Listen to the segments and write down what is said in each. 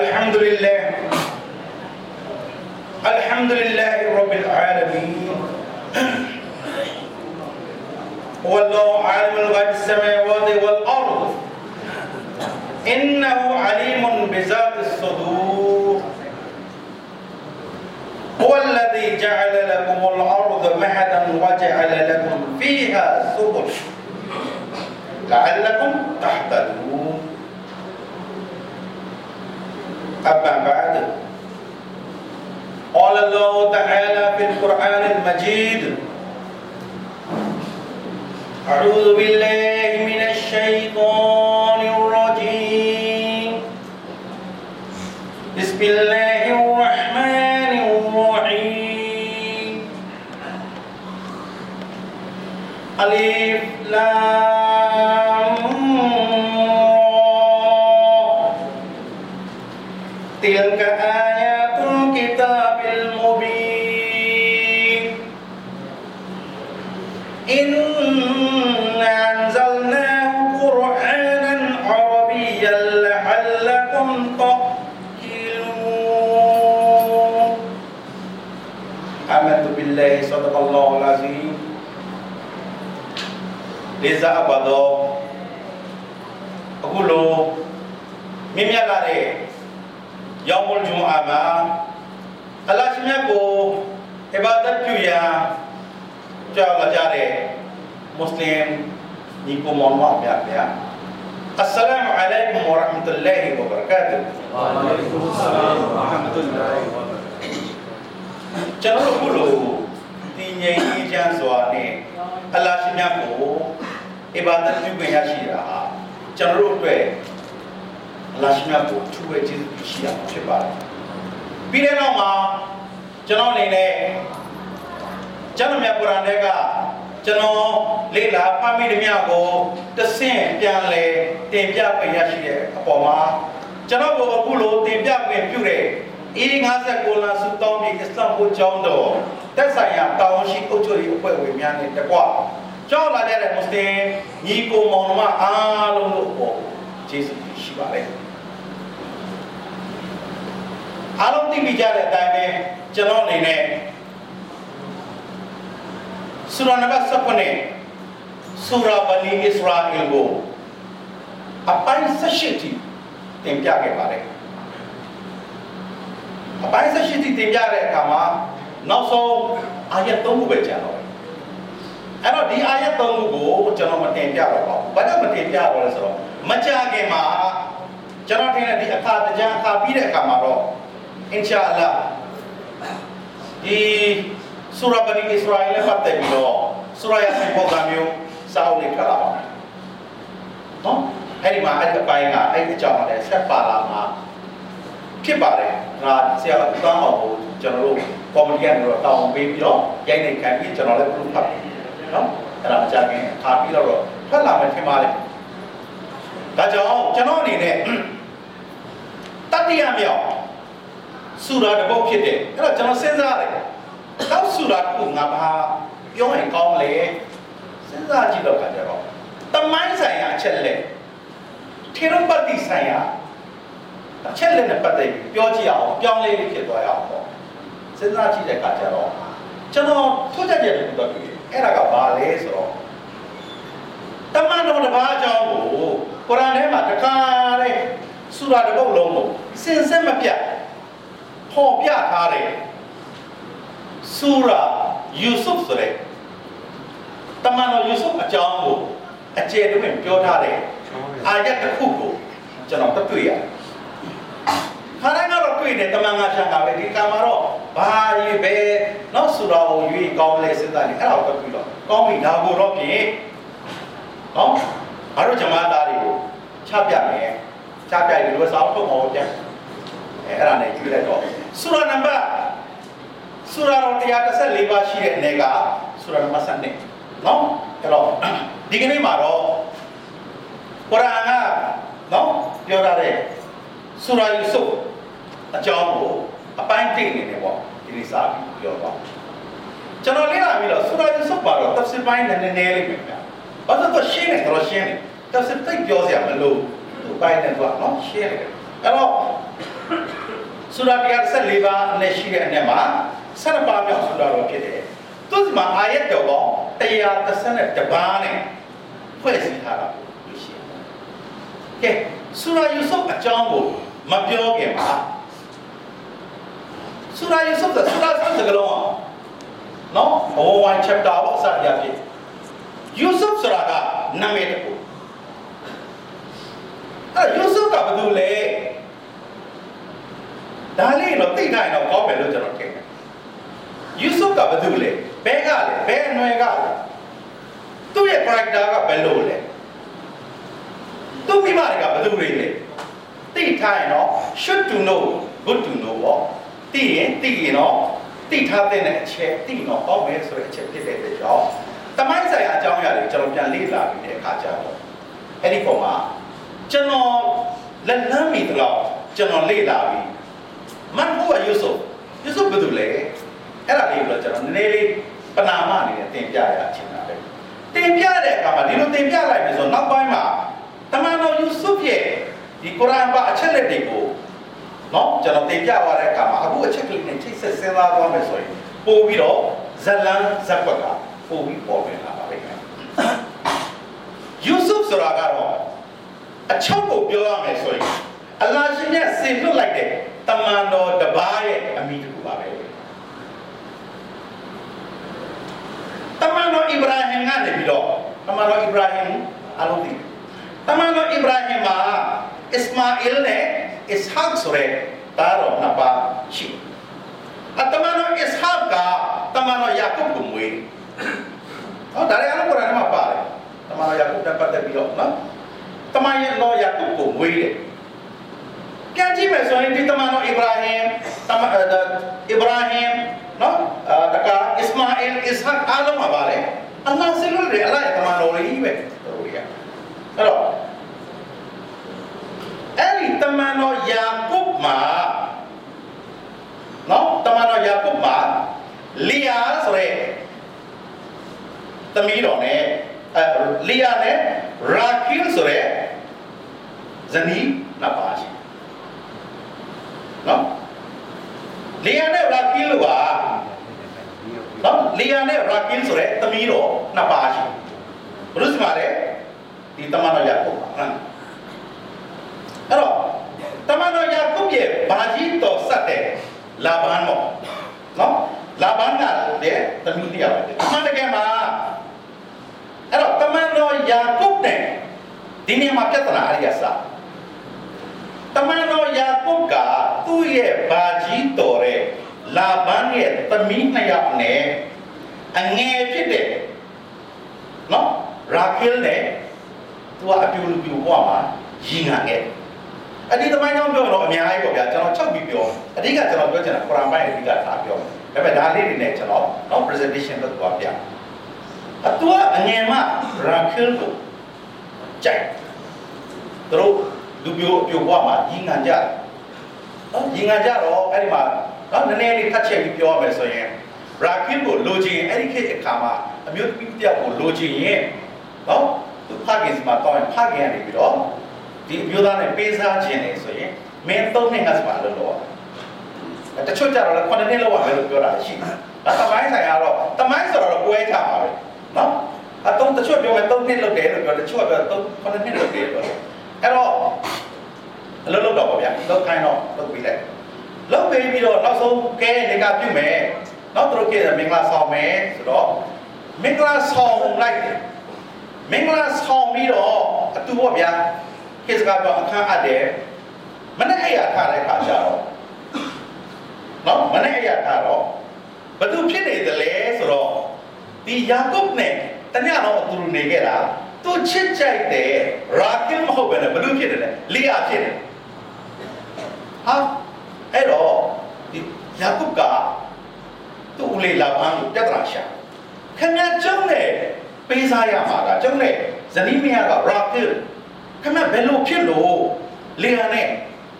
الحمد لله. الحمد لله رب العالمين. هو الله عالم الغيب السماوات والأرض. إنه عليم بذات الصدور. هو الذي جعل لكم الأرض مهدا وجعل لكم فيها سبل. لعلكم تهتدون. أما بعد قال الله تعالى في القرآن المجيد أعوذ بالله من الشيطان الرجيم. بسم الله الرحمن الرحيم. ألف لام. الله العظيم لذا أبدا أقول မြင့်မြတ်လာတဲ့ရောင်မုလ်ဂျူအာမှာအလ္လာဟ်ရှင်မြတ်ကိုအဘာဒတ်ပြုရန်ကြောက်လာကြတဲ့မွတ်စလင်ညီကိုမောင်မများဗျာအစ္စလာမ်အလိုင်ကွမ်ဝရဟမတုလာဟီဝဘရကာတူ وعليكم السلام ورحمة الله وبركاته ကျွန်တော်တို့ခုလိုတည် ငြိမ်အေးချမ်းစွာနဲ့အလ္လာဟ်ရှင်မြတ်ကိုအဘာဒတ်ပြုခွင့်ရရှိတာဟာကျွန်တော်တို့အတွက်အလ္လာဟ်ရှင်မြတ်ကိုထူးဝဲကျေးဇူးရှိရမှာဖြစ်ပါတယ်ပြီးတဲ့နောက်မှာကျွန်တော်အနေနဲ့ကျွန်တော်မြတ်ကုရ်အာန်ထဲကကျွန်တော်လေ့လာဖတ်မိသမျှကိုတဆင့်ပြန်လဲတင်ပြခွင့်ရရှိတဲ့အပေါ်မှာကျွန်တော်ကိုအခုလိုတင်ပြခွင့်ပြုတဲ့ E59 လမ်းစုတောင်းပြီးအစ္စလာမ်ဘုကျောင်းတော်တက်ဆိုင်ရာတာဝန်ရှိအုပ်ချုပ်ရေးအဖွဲ့ဝင်များနဲ့တကွကြောက်လာတဲ့မွတ်စလင်ညီကိုမောင်နှမအားလုံးတို့ပေါ်ကျေးဇူးရှိပါတယ်အားလုံးသိပြီးကြတဲ့အတိုင်းပဲကျွန်တော်အနေနဲ့ဆူရာနံပါတ်19ဆူရာဘနီအစ္စရာအီလ်ကိုအပိုင်း18ထိတင်ပြခဲ့ပါတယ် အပိုင်း18ထိတင်ပြတဲ့အခါမှာနောက်ဆုံးအာယတ်3ခုပဲကျန်တော့တယ်အဲ့တော့ဒီအာယတ်3ခုကိုကျွန်တော်မတင်ပြတော့ပါဘူးဘာကြောင့်မတင်ပြတော့လဲဆိုတော့မကြခင်မှာကျွန်တော်တင်တဲ့ဒီအခါတကြံအခါပြီးတဲ့အခါမှာတော့အင်ရှာအလ္လာဒီဆူရာဘနီအစ္စရာအီလ်ပတ်တယ်ပြီးတော့ဆူရာယာဆင်ပုံစံမျိုးစာအုပ်လေးထွက်လာပါမယ်နော်အဲ့ဒီမှာအဲ့ဒီအပိုင်းကအဲ့ဒီအကြောင်းနဲ့ဆက်ပါလာမှာ ဖြစ်ပါတယ်ငါဆရာကတန်းအောင်ကိုကျွန်တော်တို့ကော်မတီကနေတော့တောင်းပေးပြီးတော့ရိုက်နေခံပြီးကျွန်တော်လည်းပြုဖတ်နော်အဲ့ဒါမကြခင်ခါပြီးတော့ထွက်လာမယ်ထင်ပါလေဒါကြောင့်ကျွန်တော်အနေနဲ့တတိယမြောက်ဆူရာတစ်ပုဒ်ဖြစ်တယ်အဲ့တော့ကျွန်တော်စဉ်းစားတယ်နောက်ဆူရာတစ်ခုငါဘာပြောရင်ကောင်းလဲစဉ်းစားကြည့်တော့ခါကြတော့တမိုင်းဆိုင်ရာအချက်လက်ထေရပတ်တိဆိုင်ရာ အချက်လက်နဲ့ပတ်သက်ပြီးပြောကြည့်အောင်ပြောင်းလဲလေးဖြစ်သွားရအောင်ပေါ့စဉ်းစားကြည့်တဲ့အခါကျတော့ကျွန်တော်ထုတ်ချက်ချက်တူတော့ပြီအဲ့ဒါကဘာလဲဆိုတော့တမန်တော်တစ်ပါးအကြောင်းကိုကုရ်အာန်ထဲမှာတခါတဲ့ဆူရာတစ်ပုဒ်လုံးကိုစင်စစ်မပြတ်ဖော်ပြထားတဲ့ဆူရာယူဆုဖ်ဆိုတဲ့တမန်တော်ယူဆုဖ်အကြောင်းကိုအကျယ်တွင်ပြောထားတဲ့အာယတ်တစ်ခုကိုကျွန်တော်တွေ့ရတယ် ခါတိုင်းကတော့တွေ့တယ်တမန်ငါရှံတာပဲဒီကံမှာတော့ဘာရေးပဲနောက်ဆူရာကိုရွေးကောင်းလဲစဉ်းစားနေအဲ့ဒါကိုတွေ့တော့ကောင်းပြီဒါကိုတော့ဖြင့်နော်ငါတို့ဂျမားသားတွေကိုချပြမယ်ချပြရင်ဒီလိုစောင်းထုတ်အောင်ပြန်အဲအဲ့ဒါနဲ့ကြည့်လိုက်တော့ဆူရာနံပါတ်ဆူရာတော်134ပါးရှိတဲ့အနေကဆူရာနံပါတ်7နော်အဲ့တော့ဒီကနေ့မှာတော့ကုရ်အာန်ကနော်ပြောထားတဲ့ဆူရာယူဆု အကြောင်းကိုအပိုင်းတိတ်နေတယ်ပေါ့ဒီနေ့စာပြီးပြောတော့ကျွန်တော်လေ့လာပြီးတော့ဆူရာယူဆုပါတော့ tafsir ပိုင်းနည်းနည်းလေးပဲဗျာဘာလို့တော့ရှင်းနေတော့ရှင်းနေ tafsir တိတ်ပြောစရာမလိုသူပိုင်းနဲ့တော့နော်ရှင်းနေတယ်အဲ့တော့ဆူရာ114ပါးအနက်ရှိတဲ့အနက်မှာ12ပါးမြောက်ဆူရာတော်ဖြစ်တယ်သူ့ဒီမှာအာယတ်တော်ပေါင်း132ပါးနဲ့ဖွဲ့စည်းထားတာလို့ရှိတယ်ကဲဆူရာယူဆုဖ်အကြောင်းကိုမပြောခင်မှာ ဆူရာယူဆုဖ်ကဆူရာဆတ်ကလုံးအောင်နော်ဘောဝိုင်း chapter ပေါ့စရဖြစ်ယူဆုဖ်ဆိုတာကနာမည်တစ်ခုအဲ့ယူဆုဖ်ကဘာလို့လဲဒါလေးတော့သိနိုင်တော့ကောင်းပဲလို့ကျွန်တော်ထင်တယ်ယူဆုဖ်ကဘာလို့လဲဘဲကလဲဘဲအနွယ်ကလဲသူ့ရဲ့ character ကဘယ်လိုလဲသူ့မိမတွေကဘာလို့လဲသိထားရင်တော့ should to know good to know ပေါ့ သိရင်သိရင်တော့သိထားတဲ့အချက်သိတော့ကောင်းမယ်ဆိုတဲ့အချက်ဖြစ်တဲ့အတွက်ကြောင့်တမိုင်းဆိုင်ရာအကြောင်းအရာတွေကျွန်တော်ပြန်လေ့လာပြီးတဲ့အခါကျတော့အဲ့ဒီပုံမှာကျွန်တော်လက်လန်းမိတော့ကျွန်တော်လေ့လာပြီးမန်ဟိုယူဆုယူဆုဘယ်သူလဲအဲ့ဒါလေးတော့ကျွန်တော်နည်းနည်းလေးပနာမအနေနဲ့သင်ပြရချင်တာပဲတင်ပြတဲ့အခါမှာဒီလိုတင်ပြလိုက်ပြီဆိုတော့နောက်ပိုင်းမှာတမန်တော်ယူဆုရဲ့ဒီကုရ်အာန်ပါအချက်လက်တွေကို နော်ကျွန်တော်တင်ပြသွားတဲ့အခါမှာအခုအချက်ကလေးနဲ့ချိတ်ဆက်စဉ်းစားသွားမယ်ဆိုရင်ပို့ပြီးတော့ဇလန်ဇက်ကွက်ကပို့ပြီးပေါ်ပြန်လာပါလိမ့်မယ်ယူဆုဆိုတာကတော့အချုပ်ကိုပြောရမယ်ဆိုရင်အလ္လာဟ်ရှင်ရဲ့ဆင်လွတ်လိုက်တဲ့တမန်တော်တပါးရဲ့အမိတစ်ခုပါပဲတမန်တော်ဣဗရာဟင်ကနေပြီးတော့တမန်တော်ဣဗရာဟင်အလုံးသိတမန်တော်ဣဗရာဟင်မှာ အစ္စမာအီလ်နဲ့အစ်ဟက်ဆိုတဲ့သားတော်နှစ်ပါးရှိအတမန်တော်အစ်ဟက်ကတမန်တော်ယာကုပ်ကိုမွေးဟောဒါလည်းအလ်ကုရ်အာန်မှာပါတယ်တမန်တော်ယာကုပ်တက်ပတ်သက်ပြီးတော့နော်တမန်ရဲ့လောယာကုပ်ကိုမွေးတယ်ပြန်ကြည့်မယ်ဆိုရင်ဒီတမန်တော်ဣဗရာဟင်တမန်ဣဗရာဟင်နော်တကအစ္စမာအီလ်အစ်ဟက်အားလုံးမှာပါတယ်အလ္လာဟ်ဆလူတွေအလ္လာဟ်ရဲ့တမန်တော်တွေကြီးပဲတို့တွေကအဲ့တော့ အဲ့ဒီတမန်တော်ယာကုပ်မှာနော်တမန်တော်ယာကုပ်မှာလီယာဆိုတဲ့သမီးတော်နဲ့အဲလီယာနဲ့ရာခီလ်ဆိုတဲ့ဇနီးနှစ်ပါးရှိနော်လီယာနဲ့ရာခီလ်ကနော်လီယာနဲ့ရာခီလ်ဆိုတဲ့သမီးတော်နှစ်ပါးရှိဘုရားစမာတဲ့ဒီတမန်တော်ယာကုပ်ပါနော်အဲ့တော့ တမန်တော်ယာကုပ်ရဲ့ဘာကြီးတော်ဆက်တဲ့လာဘန်ပေါ့နော်လာဘန်ကလည်းသမီးတစ်ယောက်ပဲအမှန်တကယ်မှာအဲ့တော့တမန်တော်ယာကုပ်နဲ့ဒီနေရာမှာပြဿနာအဲ့ဒီအစားတမန်တော်ယာကုပ်ကသူ့ရဲ့ဘာကြီးတော်တဲ့လာဘန်ရဲ့သမီးနှစ်ယောက်နဲ့အငယ်ဖြစ်တဲ့နော်ရာကယ်နဲ့သူကအပြူလူပြူဘွားမှာရည်ငံခဲ့တယ် အဒီသမိုင်းကြောင့်ပြောတော့အများကြီးပေါ့ဗျာကျွန်တော်ချုပ်ပြီးပြောအဓိကကျွန်တော်ပြောချင်တာကုရ်အာန်ပိုင်းအဓိကထားပြောဒါပေမဲ့ဒါလေးတွေနဲ့ကျွန်တော်နော် presentation လုပ်သွားပြအတူအငယ်မရာခယ်ကိုကြိုက်သူတို့လူပြိုပြိုဘွားမှာရည်ငံကြတယ်နော်ရည်ငံကြတော့အဲ့ဒီမှာနော်နည်းနည်းလေးထပ်ချက်ပြီးပြောရမယ်ဆိုရင်ရာခယ်ကိုလိုချင်အဲ့ဒီခေတ်အခါမှာအမျိုးသမီးတယောက်ကိုလိုချင်ရင်နော်သူဖခင်စီမှာတောင်းရင်ဖခင်ကနေပြီးတော့ ဒီအမျိုးသားနဲ့ပေးစားခြင်းလေဆိုရင်မင်းသုံးနှစ်ငါစပါလို့တော့တချို့ကြတော့လည်းခုနှစ်နှစ်လောက်ပဲလို့ပြောတာရှိတယ်။ဒါတမိုင်းဆိုင်ရတော့တမိုင်းဆိုတော့ပွဲကြပါပဲ။နော်။အတုံးတချို့ပြောမယ်သုံးနှစ်လောက်တယ်လို့ပြောတချို့ပြောသုံးခုနှစ်နှစ်လောက်တယ်လို့အဲ့တော့အလုပ်လုပ်တော့ပါဗျာ။လုပ်ခိုင်းတော့လုပ်ပြီးလိုက်။လုပ်ပြီးပြီးတော့နောက်ဆုံးကဲနေကပြုမယ်။နောက်တို့ကမင်္ဂလာဆောင်မယ်ဆိုတော့မင်္ဂလာဆောင်လိုက်တယ်။မင်္ဂလာဆောင်ပြီးတော့အတူပေါ့ဗျာ။ ခေစကတော့အခန်းအပ်တယ်မနေ့အဲ့ရထားတဲ့ခါကျတော့နော်မနေ့အဲ့ရထားတော့ဘသူဖြစ်နေတယ်လဲဆိုတော့ဒီယာကုပ်နဲ့တညတော့အတူတူနေခဲ့တာသူချစ်ကြိုက်တယ်ရာကင်မဟုတ်ပဲနဲ့ဘသူဖြစ်တယ်လဲလီယာဖြစ်တယ်ဟာအဲ့တော့ဒီယာကုပ်ကသူ့ဦးလေးလာပန်းကိုပြဿနာရှာခင်ဗျာကျုံးနဲ့ပေးစားရမှာကကျုံးနဲ့ဇနီးမယားကရာကင် ခင်ဗျာဘယ်လိုဖြစ်လို့လီယာနဲ့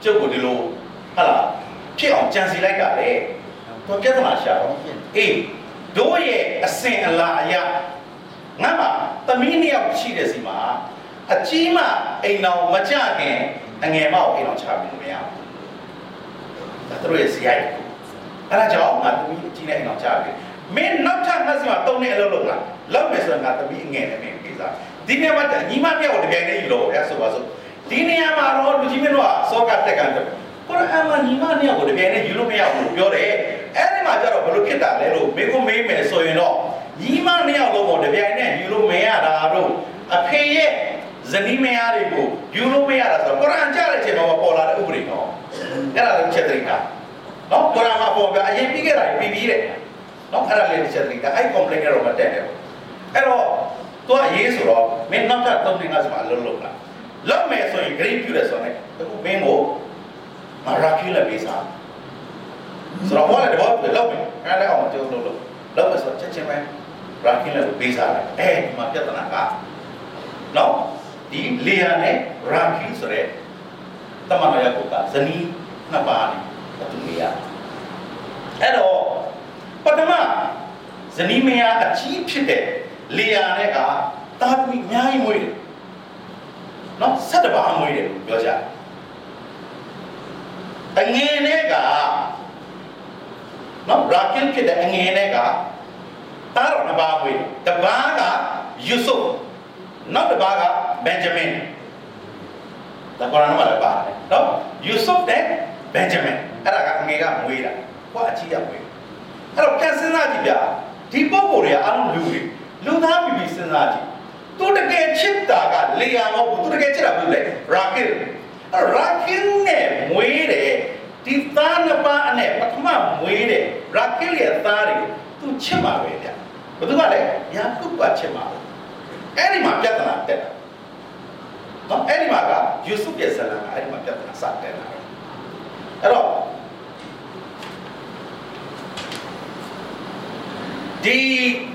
ကျုပ်ကိုဒီလိုဟာလားဖြစ်အောင်ကြံစီလိုက်တာလေသူပြဿနာရှာတော့အေးတို့ရဲ့အစင်အလာအယငါမှသမီးနှစ်ယောက်ရှိတဲ့စီမှာအကြီးမှအိမ်တော်မကြခင်အငယ်မကိုအိမ်တော်ချပြီးမရဘူးဒါသူတို့ရဲ့ဇယိုက်အဲ့ဒါကြောင့်ငါသမီးအကြီးနဲ့အိမ်အောင်ချပြီမင်းနောက်ထပ်ငါစီမှာတုံးနေအလုပ်လုပ်လားလုပ်မယ်ဆိုရင်ငါသမီးငယ်နဲ့မင်းကိစ္စ ဒီနေရာမှာညီမမြောက်ကိုတကယ်နဲ့ယူလို့ရဆိုပါစို့ဒီနေရာမှာတော့လူကြီးမင်းတို့ကစောကတက်ကန်တယ်ကိုရအမညီမမြောက်ကိုတကယ်နဲ့ယူလို့မရဘူးပြောတယ်အဲ့ဒီမှာကျတော့ဘယ်လိုဖြစ်တာလဲလို့မေကိုမေးမယ်ဆိုရင်တော့ညီမမြောက်လုံးကိုတကယ်နဲ့ယူလို့မရတာတော့အဖေရဲ့ဇနီးမယားတွေကိုယူလို့မရတာဆိုတော့ကုရ်အာန်ကြားတဲ့အချိန်မှာပေါ်လာတဲ့ဥပဒေတော့အဲ့ဒါလည်းချက်တရိတာနော်ကုရ်အာန်မှာပေါ်ပြအရင်ပြီးခဲ့တာပြီးပြီးတဲ့နော်အဲ့ဒါလည်းချက်တရိတာအဲ့ complaint ကတော့မတက်တယ်အဲ့တော့ သူကရေးဆိုတော့မင်းနောက်ထပ်သုံးနေငါစမှာအလုံးလုံးလာလောက်မယ်ဆိုရင် green ပြုတယ်ဆိုတော့အခုမင်းကိုမရာကျူလာပေးစားဆိုတော့ဟောလည်းတော့လောက်မယ်အဲ့ဒါလည်းအောင်ကျုပ်လုံးလုံးလောက်မယ်ဆိုတော့ချက်ချင်းပဲရာကျူလာပေးစားတယ်အဲဒီမှာပြဿနာကနော်ဒီလေယာနဲ့ရာခီဆိုတဲ့တမန်တော်ရကုတ်ကဇနီးနှစ်ပါးနေအတူနေရအဲ့တော့ပထမဇနီးမယားအကြီးဖြစ်တဲ့ လေယာနဲ့ကတာသမီအများကြီးမွေးတယ်နော်ဆက်တပါးမွေးတယ်လို့ပြောကြအငယ်နဲ့ကနော်ရာကီဖြစ်တဲ့အငယ်နဲ့ကတာတော်နှစ်ပါးမွေးတယ်တပါးကယူဆုဖ်နောက်တစ်ပါးကဘန်ဂျမင်ဒါကုရ်အာန်မှာလည်းပါတယ်နော်ယူဆုဖ်နဲ့ဘန်ဂျမင်အဲ့ဒါကအငယ်ကမွေးတာဟောအကြီးကမွေးအဲ့တော့ပြန်စဉ်းစားကြည့်ဗျာဒီပုံပေါ်တွေအားလုံးလူတွေ လူသားပြီးပြီးစဉ်းစားကြည့်သူတကယ်ချစ်တာကလေယာမဟုတ်ဘူးသူတကယ်ချစ်တာဘူးလေရာကီအဲ့ရာကီနဲ့မွေးတယ်ဒီသားနှစ်ပါးအနဲ့ပထမမွေးတယ်ရာကီရဲ့သားတွေသူချစ်မှာပဲဗျာဘယ်သူကလဲယာကုပ်ကချစ်မှာပဲအဲ့ဒီမှာပြဿနာတက်တာနော်အဲ့ဒီမှာကယူဆုရဲ့ဇလံကအဲ့ဒီမှာပြဿနာစတက်တာအဲ့တော့ဒီတားတော်နော်ရာ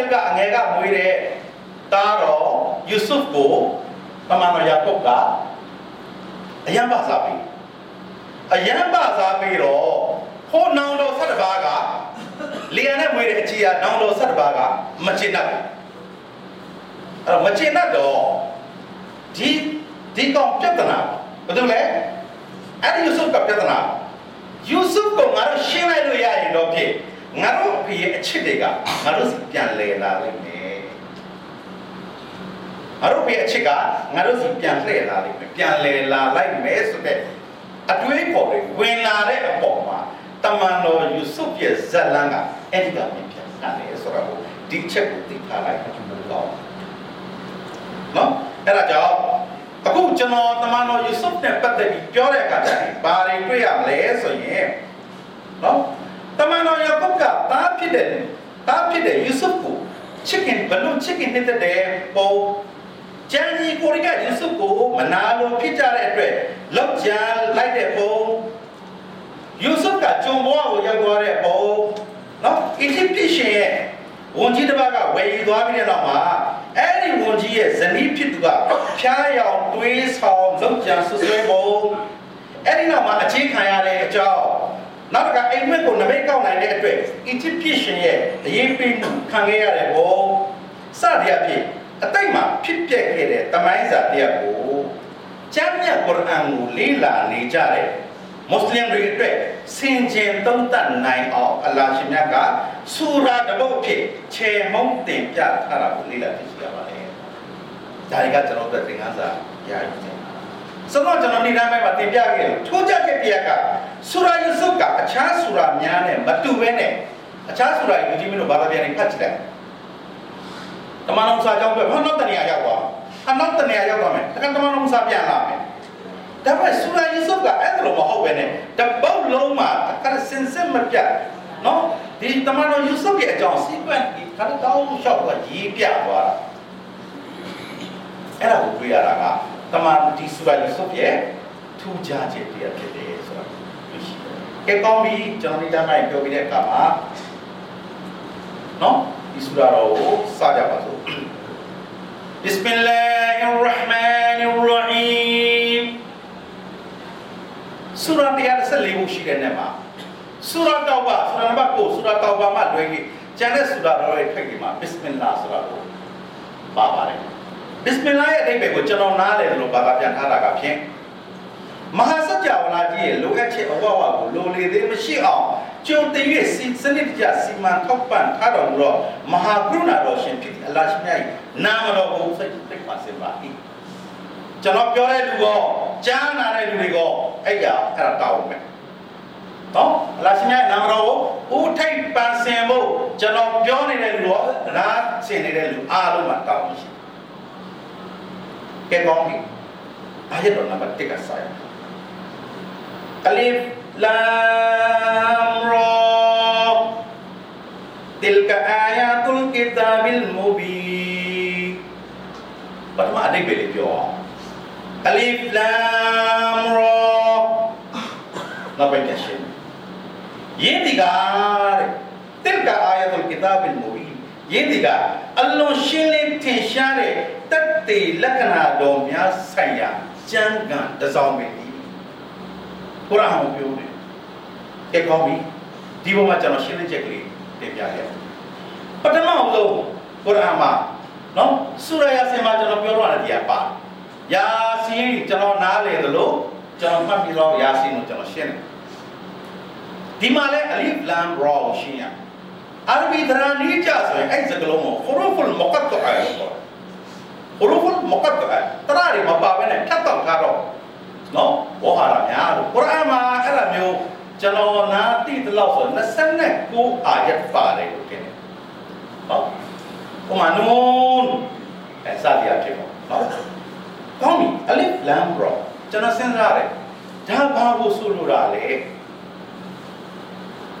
ကယ်ကအငယ်ကမွေးတဲ့တားတော်ယူဆုကိုတမန်တော်ယာကုပ်ကအယံပါစားပြီအယံပါစားပြီးတော့ဟိုနောင်တော်ဆက်တပါးကလီယန်နဲ့မွေးတဲ့အကြီးကနောင်တော်ဆက်တပါးကမချင်တတ်ဘူးအဲ့တော့မချင်တတ်တော့ဒီဒီကောင်ပြဿနာဘာလို့လဲအဲ့ဒီယူဆုကပြဿနာယူဆုကငါတို့ရှင်းလိုက်လို့ရရင်တော့ဖြစ် ငါတို့အဖေရဲ့အချစ်တွေကငါတို့စီပြန်လဲလာလိမ့်မယ်ငါတို့ဖေအချစ်ကငါတို့စီပြန်လှည့်လာလိမ့်မယ်ပြန်လဲလာလိုက်မယ်ဆိုတဲ့အတွေးခေါ်တွေဝင်လာတဲ့အပေါ်မှာတမန်တော်ယူဆုရဲ့ဇက်လန်းကအဲ့ဒီကမြင်ပြန်တယ်ဆိုတော့ဒီချက်ကိုသိထားလိုက်တော့နော်အဲ့ဒါကြောင့်အခုကျွန်တော်တမန်တော်ယူဆုနဲ့ပတ်သက်ပြီးပြောတဲ့အခါကျရင်ဘာတွေတွေ့ရမလဲဆိုရင်နော် တမန်တော်ယာကုပ်ကတားဖြစ်တဲ့တားဖြစ်တဲ့ယူဆုကိုချစ်ခင်ဘလို့ချစ်ခင်နေတဲ့ပုံကျန်ကြီးကိုရီကယူဆုကိုမနာလိုဖြစ်ကြတဲ့အတွက်လောက်ကြလိုက်တဲ့ပုံယူဆုကဂျုံဘွားကိုရောက်သွားတဲ့ပုံနော်အီဂျစ်ပြည်ရှင်ရဲ့ဝန်ကြီးတစ်ပါးကဝယ်ယူသွားပြီးတဲ့နောက်မှာအဲ့ဒီဝန်ကြီးရဲ့ဇနီးဖြစ်သူကဖျားရောင်တွေးဆောင်လောက်ကြဆွဆွဲပုံအဲ့ဒီနောက်မှာအခြေခံရတဲ့အကြောင်း နောက်တစ်ခါအိမ်မက်ကိုနမိတ်ကောက်နိုင်တဲ့အတွက်အီဂျစ်ပြည်ရှင်ရဲ့အရေးပေးမှုခံခဲ့ရတဲ့ပုံစသည်အဖြစ်အတိတ်မှာဖြစ်ပျက်ခဲ့တဲ့တမိုင်းစာတရားကိုကျမ်းမြတ်ကုရ်အာန်ကိုလေ့လာနေကြတဲ့မွတ်စလင်တွေအတွက်စင်ကြင်သုံးသပ်နိုင်အောင်အလ္လာဟ်ရှင်မြတ်ကဆူရာတစ်ပုဒ်ဖြစ်ခြေမုံတင်ပြထားတာကိုလေ့လာသိရှိရပါတယ်။ဒါတွေကကျွန်တော်တို့သင်ခန်းစာရယူနေ။ စတော့ကျွန်တော်ဒီတိုင်းမှာတင်ပြခဲ့တယ်ထိုးကြတဲ့ပြက်ကဆူရာယူဆုကအခြားဆူရာများနဲ့မတူဘဲနဲ့အခြားဆူရာယူကြီးမင်းတို့ဘာသာပြန်နေဖတ်ကြည့်လိုက်။တမန်တော်စာကြောင်းပြဟောနောက်တနေရာရောက်သွား။အနောက်တနေရာရောက်သွားမယ်။တခါတမန်တော်စာပြန်လာမယ်။ဒါပေမဲ့ဆူရာယူဆုကအဲ့လိုမဟုတ်ပဲနဲ့တပုတ်လုံးမှာတခါစင်စစ်မပြတ်နော်ဒီတမန်တော်ယူဆုရဲ့အကြောင်းစီးပွက်ဒီခါတောင်းလျှောက်တော့ရေးပြသွားတာအဲ့ဒါကိုတွေ့ရတာက တမန်တီဆိုတာယူဆုရဲ့ထူးခြားချက်တရားဖြစ်တယ်ဆိုတာတွေ့ရှိတယ်။ကဲကောင်းပြီကျွန်တော်ဒီတိုင်းပိုင်းပြောပြတဲ့အခါမှာနော်ဒီဆိုတာတော့စကြပါစို့။ Bismillahir Rahmanir Rahim ဆူရာ114ခုရှိတဲ့နေ့မှာဆူရာတော့ဘာဆူရာနံပါတ်9ဆူရာတော့ဘာမှလွဲပြီးကျန်တဲ့ဆူရာတော့လည်းထိုက်ဒီမှာ Bismillah ဆိုတာကိုပါပါတယ်။ ဘစ်မင်လာရဲ့အဓိပ္ပာယ်ကိုကျွန်တော်နားလည်လို့ဘာသာပြန်ထားတာကဖြင့်မဟာစัจ java လာကြီးကြီးရဲ့လိုအပ်ချက်အဝဝကိုလိုလေသေးမရှိအောင်ကြုံတည်၍စီစနစ်တကျစီမံထောက်ပံ့ထားတော်မူသောမဟာကရုဏာတော်ရှင်ဖြစ်တဲ့အလ္လာဟ်ရှင်ရဲ့နာမတော်ကိုစိတ်သိပါစေပါ၏ကျွန်တော်ပြောတဲ့လူကောကြားနာတဲ့လူတွေကောအဲ့ဒါအဲ့ဒါတောင်းမယ်နော်အလ္လာဟ်ရှင်ရဲ့နာမတော်ကိုဦးထိပ်ပန်ဆင်ဖို့ကျွန်တော်ပြောနေတဲ့လူရောနားဆင်နေတဲ့လူအားလုံးမှာတောင်းရှိ ကဲကောင်းပြီအာယတ်တော်နံပါတ်1ကစာရအလီဖ်လာမ်ရာတိလကအာယာတုလ်ကီတာဘီလ်မူဘီပထမအဓိပ္ပာယ်လေးပြောအောင်အလီဖ်လာမ်ရာနောက်ပိုင်းပြန်ရှင်းယင်းဒီကတဲ့တိလကအာ ယာတုလ်ကီတာဘီလ်မူဘီယင်းဒီကအလွန်ရှင်းလင်းထင်ရှားတဲ့တတ်တည်လက္ခဏာတော်များဆိုင်ရာကျမ်းဂန်တစ်စောင်းပဲဒီကုရ်အာန်ကိုပြောတယ်ကဲကောင်းပြီဒီဘုံမှာကျွန်တော်ရှင်းလင်းချက်ကလေးတင်ပြခဲ့ပထမဆုံးကုရ်အာန်မှာနော်ဆူရာယာဆင်မှာကျွန်တော်ပြောတော့တယ်ဒီကပါယာစီန်ကျွန်တော်နားလေသလိုကျွန်တော်မှတ်ပြီးတော့ယာစီန်ကိုကျွန်တော်ရှင်းတယ်ဒီမှာလဲအလီဖ်လမ်ရောကိုရှင်းရ အာရဘီဒရာနီကြဆိုရင်အဲ့စကလုံးကိုခရူဖ်လ်မကတ်တိုအာလို့ခေါ်တယ်ဟရူဖ်မကတ်တရတရရီမပါဘဲနဲ့ဖြတ်တော့ထားတော့နော်ဘောဟာရများလို့ကုရ်အာန်မှာအဲ့လိုမျိုးကျွန်တော်နာတိတလောက်ဆို29အာယတ်ပါတယ်လို့ထင်တယ်ဟုတ်ဥမာနွန်အဲစသည်အဖြစ်ပေါ့နော်ကောင်းပြီအလစ်လမ်ဘရောကျွန်တော်စဉ်းစားတယ်ဒါဘာကိုဆိုလိုတာလဲ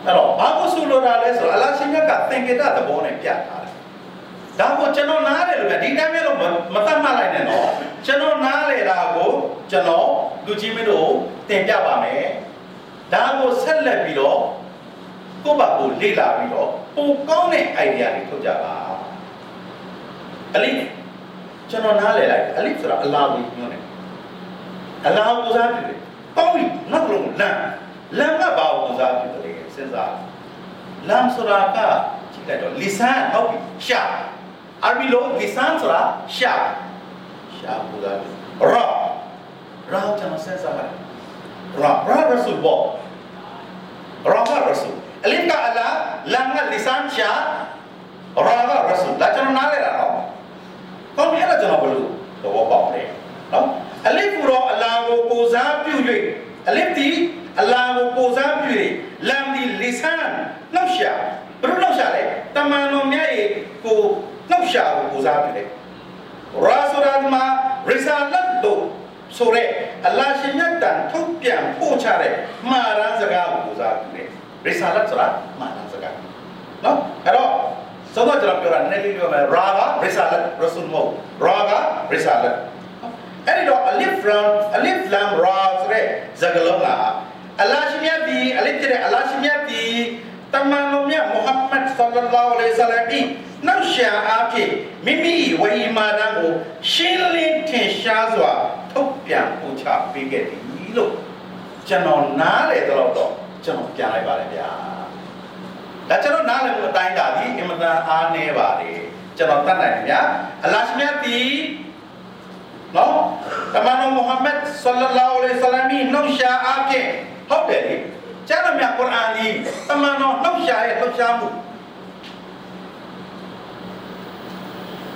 အဲ့တော့ဘာကိုဆိုလိုတာလဲဆိုတော့အလရှင်မြတ်ကသင်္ကေတသဘောနဲ့ပြထားတယ်ဒါကိုကျွန်တော်နားတယ်လို့ပဲဒီတိုင်းမျိုးတော့မတတ်မှတ်လိုက်နဲ့တော့ကျွန်တော်နားလေတာကိုကျွန်တော်လူကြီးမင်းတို့တင်ပြပါမယ်ဒါကိုဆက်လက်ပြီးတော့ကိုယ့်ဘာကိုလေ့လာပြီးတော့ပိုကောင်းတဲ့ idea တွေထုတ်ကြပါအလိကျွန်တော်နားလေလိုက်အလိဆိုတာအလာကိုပြောတယ်အလာကိုစားပြုတယ်ပေါင်းပြီးနောက်လုံးလမ်းလမ်းကဘာကိုစားပြုတယ်လဲ စဉ်းစားလမ်းဆိုတာကကြည့်လိုက်တော့လီဆန်ဟုတ်ပြီရှာအရဘီလိုလီဆန်ဆိုတာရှာရှာကိုစားပြုရာရာကျွန်တော်စဉ်းစားတယ်ရာရာရဆူဘောရာကရဆူအလစ်ကအလာလမ်းကလီဆန်ရှာရာကရဆူလာကျွန်တော်နားလေတာနော်ကောင်းပြီအဲ့ဒါကျွန်တော်ဘယ်လိုတော့ပေါ့လဲနော်အလစ်ဖူရောအလာကိုကိုစားပြု၍အလစ်တီ အလာကိုကိုစားပြု၍လမ်ဒီလီဆန်လောက်ရှာဘယ်လိုလောက်ရှာလဲတမန်တော်မြတ်ရဲ့ကိုလောက်ရှာကိုကိုစားပြုတယ်ရာဆူလာမှာရီဆာလတ်တို့ဆိုရဲအလာရှင်မြတ်တန်ထုတ်ပြန်ပို့ချတဲ့မှာရန်စကားကိုကိုစားပြုတယ်ရီဆာလတ်ဆိုတာမှာရန်စကားနော်အဲ့တော့သောတော့ကျွန်တော်ပြောတာနည်းနည်းလေးပြောမယ်ရာဂရီဆာလတ်ရဆူလ်မဟုတ်ရာဂရီဆာလတ်အဲ့ဒီတော့အလစ်ဖရမ်အလစ်လမ်ရာဆိုတဲ့စကားလုံးကအလာ ရှိမြတ်ဒီအလစ်တဲ့အလာရှိမြတ်ဒီတမန်တော်မြတ်မုဟမ္မဒ်ဆလ္လာလာဟူအလိုင်ဆလမ်ဒီနောက်ရှာအားဖြင့်မိမိဝဟီမာဒန်ကိုရှင်းလင်းထင်ရှားစွာထုတ်ပြန်ပို့ချပေးခဲ့သည်လို့ကျွန်တော်နားလေတော့တော့ကျွန်တော်ပြန်လိုက်ပါတယ်ဗျာဒါကျွန်တော်နားလည်မှုအတိုင်းဒါဒီအင်မတန်အားနည်းပါတယ်ကျွန်တော်တတ်နိုင်တယ်ဗျာအလရှမြတ်ဒီနော်တမန်တော်မုဟမ္မဒ်ဆလ္လာလာဟူအလိုင်ဆလမ်ဒီနောက်ရှာအားဖြင့် ဟုတ်တယ်လေကျမ်းတော်မြတ်ကုရ်အာန်ဒီတမန်တော်နောက်ရှာရဲ့နောက်ရှာမှု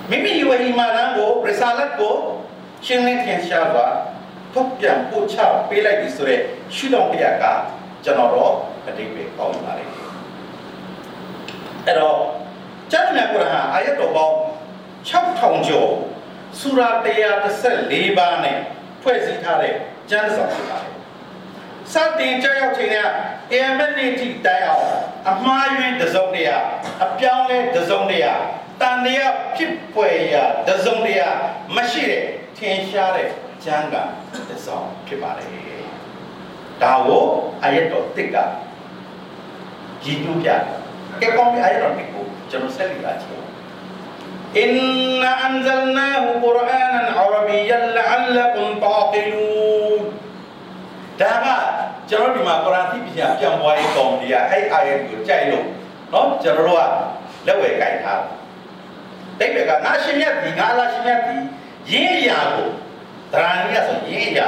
မိမိဝဟီမာရန်ကိုရဆာလတ်ကိုရှင်းလင်းထင်ရှားစွာထုတ်ပြန်ပို့ချပေးလိုက်ပြီဆိုတော့ရှုတော်တရားကကျွန်တော်တော့အတိတ်ပဲကောင်းပါလိမ့်မယ်အဲ့တော့ကျမ်းမြတ်ကုရ်အာန်အာယတ်တော်ပေါင်း6000ကျော်စူရာ134ပါးနဲ့ဖွဲ့စည်းထားတဲ့ကျမ်းစာဖြစ်ပါတယ် စတင်ကြောက်ရောက်ချိန်ကအေမက်နေတိတိုင်အောင်အမှားယွင်းတစုံတရာအပြောင်းလဲတစုံတရာတန်တရားဖြစ်ပွယ်ရာတစုံတရာမရှိတဲ့ထင်ရှားတဲ့ကျမ်းကတစောင်းဖြစ်ပါတယ်ဒါကိုအာယတ်တော်တစ်ကကြည်ညိုပြတယ်ကဲကောင်းပြီအာယတ်တော်တစ်ကိုကျွန်တော်ဆက်ပြီးလာကြည့်အောင် إنا أنزلناه قرآنا عربيا لعلكم تعقلون ဒါက ကျွန်တော်ဒီမှာကုရ်အာန်သိပညာပြန်ပွားရေးကော်မတီကအဲ့ IM ကိုကြိုက်လို့နော်ကျွန်တော်တို့ကလက်ဝယ်ကင်ထားတိတ်ပဲကငါရှင်မြတ်ဒီငါလာရှင်မြတ်ဒီရင်းရာကိုတရာနီကဆိုရင်းရာ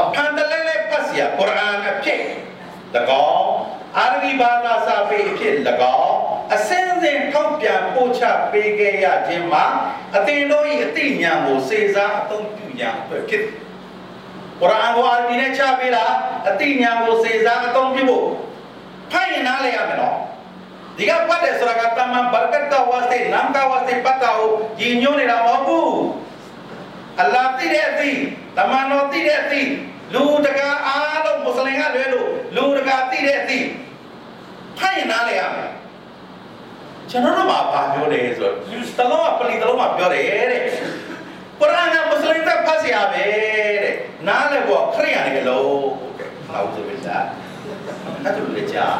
အဖန်တလဲလဲပတ်စရာကုရ်အာန်အဖြစ်၎င်းအာရဗီဘာသာစာပေအဖြစ်၎င်းအစင်းစင်ထောက်ပြပို့ချပေးခဲ့ရခြင်းမှာအသင်တို့၏အသိဉာဏ်ကိုစေစားအသုံးပြုညာအတွက်ဖြစ်တယ် ကုရ်အာန်ကိုအာရဗီနဲ့ချပေးတာအသိဉာဏ်ကိုစေစားအသုံးပြုဖို့ဖိုင်ရင်နားလဲရမယ်နော်ဒီကပတ်တယ်ဆိုတာကတမန်ဘရကတ်ကဝါစေနမ်ကဝါစေပတ်တာကိုညီညွတ်နေတာမဟုတ်ဘူးအလ္လာဟ်သိတဲ့အသိတမန်တော်သိတဲ့အသိလူတကာအားလုံးမွတ်စလင်ကလွဲလို့လူတကာသိတဲ့အသိဖိုင်ရင်နားလဲရမယ်ကျွန်တော်တို့မှာဘာပြောလဲဆိုတော့လူတလုံးကပလီတလုံးကပြောတယ်တဲ့ ကုရ်အာန်ကမွတ်စလင်တွေဖတ်စရာပဲတဲ့နားလည်းပေါ့ခရိယာတွေကလုံးတဲ့ဟောဆိုပြီးသားအဲ့ဒါလည်းကြား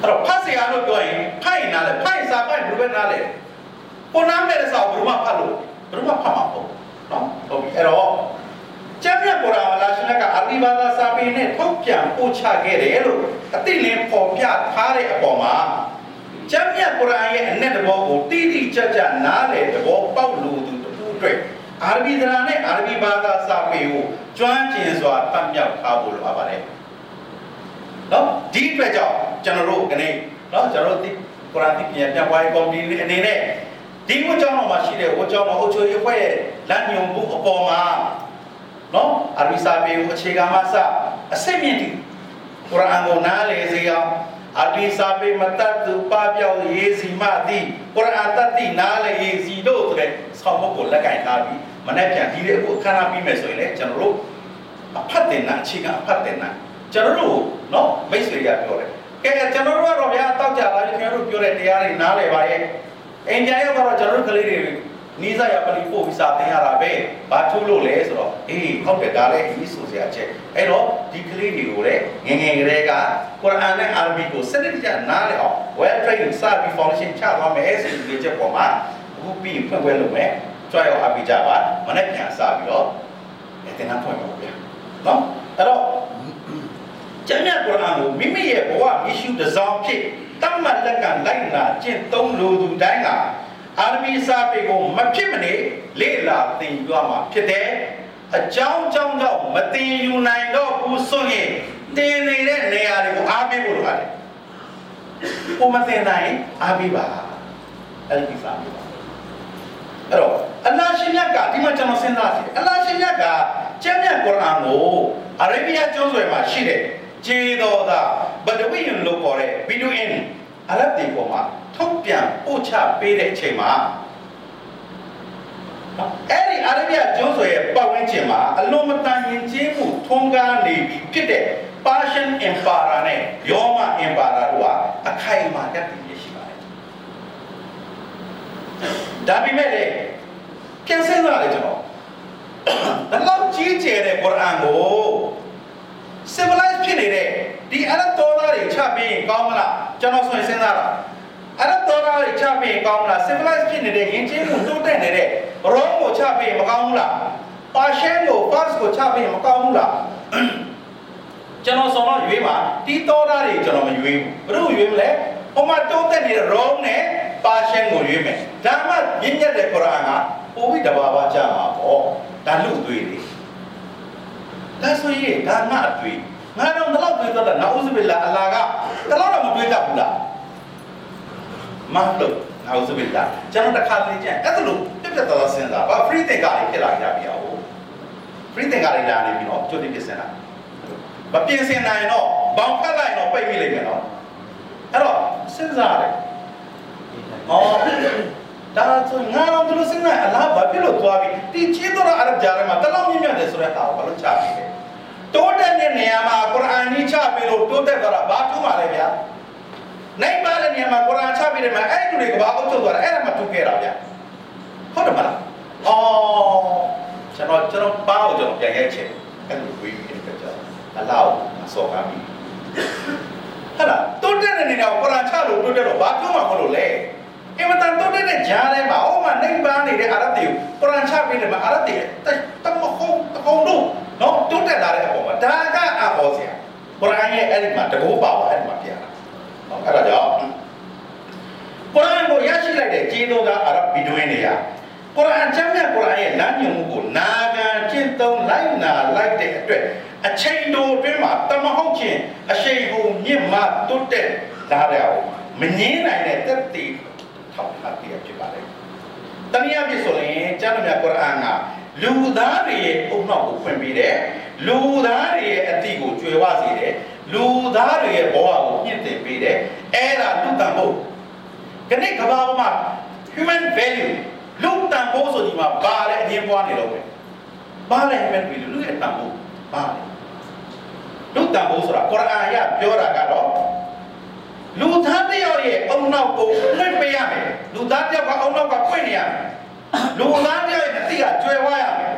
အဲ့တော့ဖတ်စရာလို့ပြောရင်ဖိုက်နားလည်းဖိုက်စာဖိုက်ဘယ်ဘက်နားလည်းကိုနားမဲ့တဲ့စာကိုဘယ်မှာဖတ်လို့ဘယ်မှာဖတ်မှာပေါ့နော်ဟုတ်ပြီအဲ့တော့ကျမ်းမြတ်ကုရ်အာန်လာရှင်ကအရိဘာသာစာပေနဲ့ထုတ်ပြန်ပို့ချခဲ့တယ်လို့အတိလင်းပေါ်ပြထားတဲ့အပေါ်မှာ ကျမ်းမြတ်ကုရ်အာန်ရဲ့အ내တဘောကိုတိတိကျကျနားလည်တဘောပေါက်လို့သူတူအတွက်အာရဗီသနာနဲ့အာရဗီဘာသာစာပေကိုကျွမ်းကျင်စွာဖတ်မြောက်ထားဖို့လိုအပ်ပါတယ်နော်ဒီအတွက်ကြောင့်ကျွန်တော်တို့ကနေနော်ကျွန်တော်တို့ဒီကုရ်အာန်ဒီပြန်ပြန်ပွားရေးကော်မတီအနေနဲ့ဒီဝတ်ကြောင်းတော်မှာရှိတဲ့ဝတ်ကြောင်းတော်အုပ်ချုပ်ရေးအဖွဲ့ရဲ့လမ်းညွှန်မှုအပေါ်မှာနော်အာရဗီစာပေကိုအခြေခံမှစအစစ်မြင့်တိကုရ်အာန်ကိုနားလည်စေအောင် အာဒီစာပေမတတ်သူပပြောက်ရေးစီမှသည်ကုရ်အာန်တတ်သည့်နားလည်ရေးစီတို့ဆိုတဲ့ဆောင်းပုဒ်ကိုလက်ကင်ထားပြီးမနေ့ပြန်ဒီလေအခုအခမ်းအနားပြီးမယ်ဆိုရင်လည်းကျွန်တော်တို့အဖတ်တင်တာအခြေခံအဖတ်တင်တာကျွန်တော်တို့နော်မိတ်ဆွေရပြောတယ်ကဲကျွန်တော်တို့ကတော့ဗျာတောက်ကြပါလေခင်ဗျားတို့ပြောတဲ့တရားတွေနားလည်ပါရဲ့အင်ဂျင်ရောက်တော့ကျွန်တော်တို့ကလေးတွေ နီးစပ်ရပလီပို့ပြီးစာသင်ရတာပဲဘာထူးလို့လဲဆိုတော့အေးဟုတ်တယ်ဒါလည်းဒီဆိုစရာချက်အဲ့တော့ဒီကလေးတွေကိုလည်းငငယ်ကလေးကကုရ်အာန်နဲ့အာရဗီကိုစနစ်တကျနားလည်အောင် well trained စပြီး foundation ချသွားမယ်ဆိုဒီချက်ပေါ်မှာအခုပြီးဖွင့်ပွဲလုပ်မယ်ကြွားရောက်အပိကြပါမနေ့ပြန်စပြီးတော့အဲ့တင်နာဖွင့်ပါဗျာနော်အဲ့တော့ကျမ်းမြတ်ကုရ်အာန်ကိုမိမိရဲ့ဘဝမီရှုတစ်စောင်းဖြစ်တတ်မှတ်လက်ကလိုက်နာကျင့်သုံးလိုသူတိုင်းက အာရဗီစာပေကိုမဖြစ်မနေလေ့လာသင်ယူရမှာဖြစ်တယ်အကြောင်းကြောင့်တော့မသင်ယူနိုင်တော့ဘူးဆိုရင်တင်နေတဲ့နေရာတွေကိုအားပေးဖို့လိုအပ်တယ်။ကိုမသင်နိုင်အားပေးပါအဲ့ဒီစာပေးပါအဲ့တော့အလ္လာဟ်ရှင်မြတ်ကဒီမှာကျွန်တော်စဉ်းစားစီအလ္လာဟ်ရှင်မြတ်ကကျမ်းမြတ်ကုရ်အာန်ကိုအာရေဗီးယားကျွန်းဆွယ်မှာရှိတဲ့ဂျေတော်သာဘဒဝီယန်လို့ခေါ်တဲ့ဘီဒူအင်အရဗ်တွေပေါ်မှာ ထုတ်ပြန်ပို့ချပေးတဲ့အချိန်မှာအဲ့ဒီအာရဗီးယားကျွန်းဆွယ်ရဲ့ပတ်ဝန်းကျင်မှာအလွန်မတန်ရင်ကျေးမှုထွန်းကားနေပြီဖြစ်တဲ့ Persian Empire နဲ့ရောမ Empire တို့ကအခိုင်အမာတက်တည်ရရှိပါတယ်ဒါပေမဲ့လေပြန်စဉ်းစားလိုက်ကျွန်တော်ဘလောက်ကြီးကျယ်တဲ့ကုရ်အာန်ကို civilize ဖြစ်နေတဲ့ဒီအရတ်တော်သားတွေချပြီးရင်ကောင်းမလားကျွန်တော်ဆိုရင်စဉ်းစားတာ အရတ်တော်သားတွေချပြီးရင်ကောင်းမလား civilize ဖြစ်နေတဲ့ယဉ်ကျေးမှုတိုးတက်နေတဲ့ရောမကိုချပြီးရင်မကောင်းဘူးလားပါရှန်ကို pass ကိုချပြီးရင်မကောင်းဘူးလားကျွန်တော်ဆိုတော့ရွေးပါတီးတော်သားတွေကျွန်တော်မရွေးဘူးဘယ်လိုရွေးမလဲဟိုမှာတိုးတက်နေတဲ့ Rome နဲ့ပါရှန်ကိုရွေးမယ်ဒါမှမြင့်မြတ်တဲ့ကုရ်အာန်ကပိုပြီးတဘာဝကြမှာပေါ့ဒါလူအသွေးလေဒါဆိုရင်ဒါငါအသွေးငါတော့ဘယ်လောက်တွေးတော့တာနာဥဇဘီလာအလာကတလောက်တော့မတွေးတတ်ဘူးလား မဟုတ်နာဥဇဘီလာကျွန်တော်တစ်ခါသိကြအဲ့ဒါလို့ပြပြတော်စဉ်းစားဘာ free thinker တွေဖြစ်လာကြပြီအောင် free thinker တွေလာနေပြီနော်ကြိုတင်ပြင်ဆင်တာမပြင်ဆင်နိုင်တော့ဘောင်ဖက်လိုက်တော့ပိတ်မိလိမ့်မယ်နော်အဲ့တော့စဉ်းစားရတယ်ဩဒါဆိုငါတော့သူလို့စဉ်းစားအလားဘာဖြစ်လို့သွားပြီဒီချေးတော့အရဗ်ဂျာထဲမှာတလောက်မြင့်မြတ်တယ်ဆိုတဲ့ဟာကိုဘာလို့ချပြီးလဲတိုးတက်တဲ့နေရာမှာကုရ်အာန်ကြီးချပြီးလို့တိုးတက်သွားတာဘာထူးမှလဲဗျာ နိုင်ပါတဲ့နေရာမှာကုရ်အာန်ချပြီးတယ်မှာအဲ့ဒီတွေကဘာအုပ်ချုပ်သွားတာအဲ့ဒါမှထူးခဲ့တာဗျာဟုတ်တယ်မလားအော်ကျွန်တော်ကျွန်တော်ပါအောင်ကျွန်တော်ပြန်ရိုက်ချင်အဲ့လိုဝေးပြီးတဲ့ကြအလားကိုစော်ကားပြီးဟဲ့လားတိုးတက်တဲ့နေရာကိုကုရ်အာန်ချလို့တိုးတက်တော့ဘာထူးမှမလို့လဲအင်မတန်တိုးတက်တဲ့ဂျားထဲမှာအော်မှနိုင်ပါနေတဲ့အာရဗ်တွေကိုကုရ်အာန်ချပြီးတယ်မှာအာရဗ်တွေတမခုံတကုံတို့နော်တိုးတက်လာတဲ့အပေါ်မှာဒါကအဟောစရာကုရ်အာန်ရဲ့အဲ့ဒီမှာတကောပါပါအဲ့ဒီမှာပြရတာနော် အဲ့ဒါကြောင့်ကုရ်အာန်ကိုရရှိလိုက်တဲ့ကြီးတော်ကအာရဗ်ဘီဒွင်းတွေကကုရ်အာန်ကျမ်းမြတ်ကုရ်အာန်ရဲ့လမ်းညွှန်မှုကိုနာခံကျင့်သုံးလိုက်နာလိုက်တဲ့အတွက်အချိန်တိုအတွင်းမှာတမဟုတ်ခြင်းအရှိန်ကိုမြင့်မှတွတ်တဲ့လာတဲ့အောင်မငင်းနိုင်တဲ့တက်တီထောက်ထားပြဖြစ်ပါလေတနည်းအားဖြင့်ဆိုရင်ကျမ်းတော်မြတ်ကုရ်အာန်ကလူသားတွေရဲ့အုံနောက်ကိုဖွင့်ပေးတယ်လူသားတွေရဲ့အတိကိုကျွယ်ဝစေတယ် လူသားတွေရဲ့ဘဝကိုမြင့်တင်ပေးတယ်အဲ့ဒါလူတန်ဖို့ခဏကဘာပေါ်မှာ human value လူတန်ဖို့ဆိုဒီမှာဘာလဲအရင်ပွားနေတော့ပဲဘာလဲ human value လူရဲ့တန်ဖို့ဘာလဲလူတန်ဖို့ဆိုတာကုရ်အာန်ရပြောတာကတော့လူသားတယောက်ရဲ့အုံနောက်ကိုဖွင့်ပေးရမယ်လူသားတယောက်ကအုံနောက်ကဖွင့်နေရမယ်လူသားတယောက်ရဲ့အတိကကျွယ်ဝရမယ်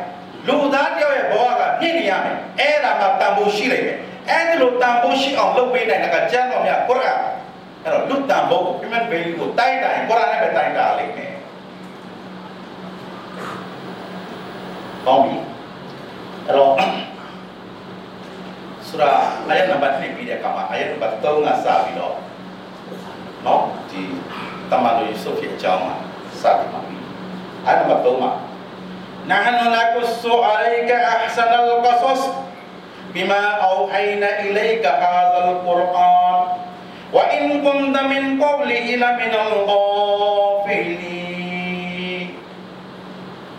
လူသားတယောက်ရဲ့ဘဝကမြင့်နေရမယ်အဲ့ဒါမှတန်ဖို့ရှိလိမ့်မယ် အဲ့ဒီလိုတန်ဖိုးရှိအောင်လုပ်ပေးနိုင်တာကကျမ်းတော်မြတ်ကုရ်အာန်အဲ့တော့လူတန်ဖိုး human value ကိုတိုင်းတိုင်းကုရ်အာန်နဲ့ပဲတိုင်းတာလိမ့်မယ်။ပေါ့ပြီ။အဲ့တော့ဆူရာအာယတ်နံပါတ်1ပြီးတဲ့အခါမှာအာယတ်နံပါတ်3ကစပြီးတော့နော်ဒီတမန်တော်ယေရှုဖြစ်အကြောင်းမှာစပြီးပါပြီ။အာယတ်နံပါတ်3မှာနဟနလကုဆူအလိုင်ကအဟဆနလ်ကဆဆ بما أوحينا إليك هذا القرآن وإن كنت من قبله لمن الغافلين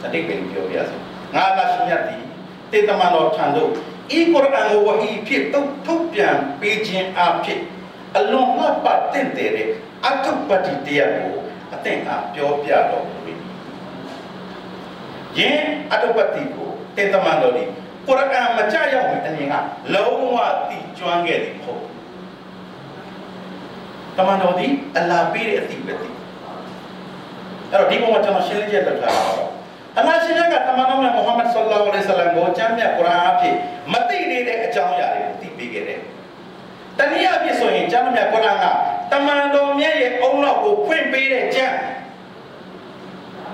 တတိပင်ပြောပြစီငါလာရှင်မြတ်သည်တေတမန်တော်ထံသို့ဤကုရ်အာန်ကိုဝဟီဖြစ်တုတ်ထုတ်ပြန်ပေးခြင်းအဖြစ်အလွန်မှတ်တင့်တယ်တဲ့အထုပတိတရားကိုအသင်အားပြောပြတော်မူ၏ယင်အထုပတိကိုတေတမန်တော်သည် ကုရ်အာန်မကြရောက်မီအမြင်ကလုံးဝတိကျွမ်းခဲ့သည်မဟုတ်တမန်တော်သည်အလာပေးတဲ့အသိပဲသိအဲ့တော့ဒီဘုံမှာကျွန်တော်ရှင်းလင်းချက်လုပ်ထားတာတော့အလ္လာဟ်ရှင်ကတမန်တော်မြတ်မုဟမ္မဒ်ဆလ္လာဟူအလိုင်ဝါဆလမ်ကိုကျမ်းမြတ်ကုရ်အာန်အဖြစ်မသိနေတဲ့အကြောင်းအရာတွေကိုသိပေးခဲ့တယ်။တနည်းအားဖြင့်ဆိုရင်ကျမ်းမြတ်ကုရ်အာန်ကတမန်တော်မြတ်ရဲ့အုံနောက်ကိုဖွင့်ပေးတဲ့ကျမ်း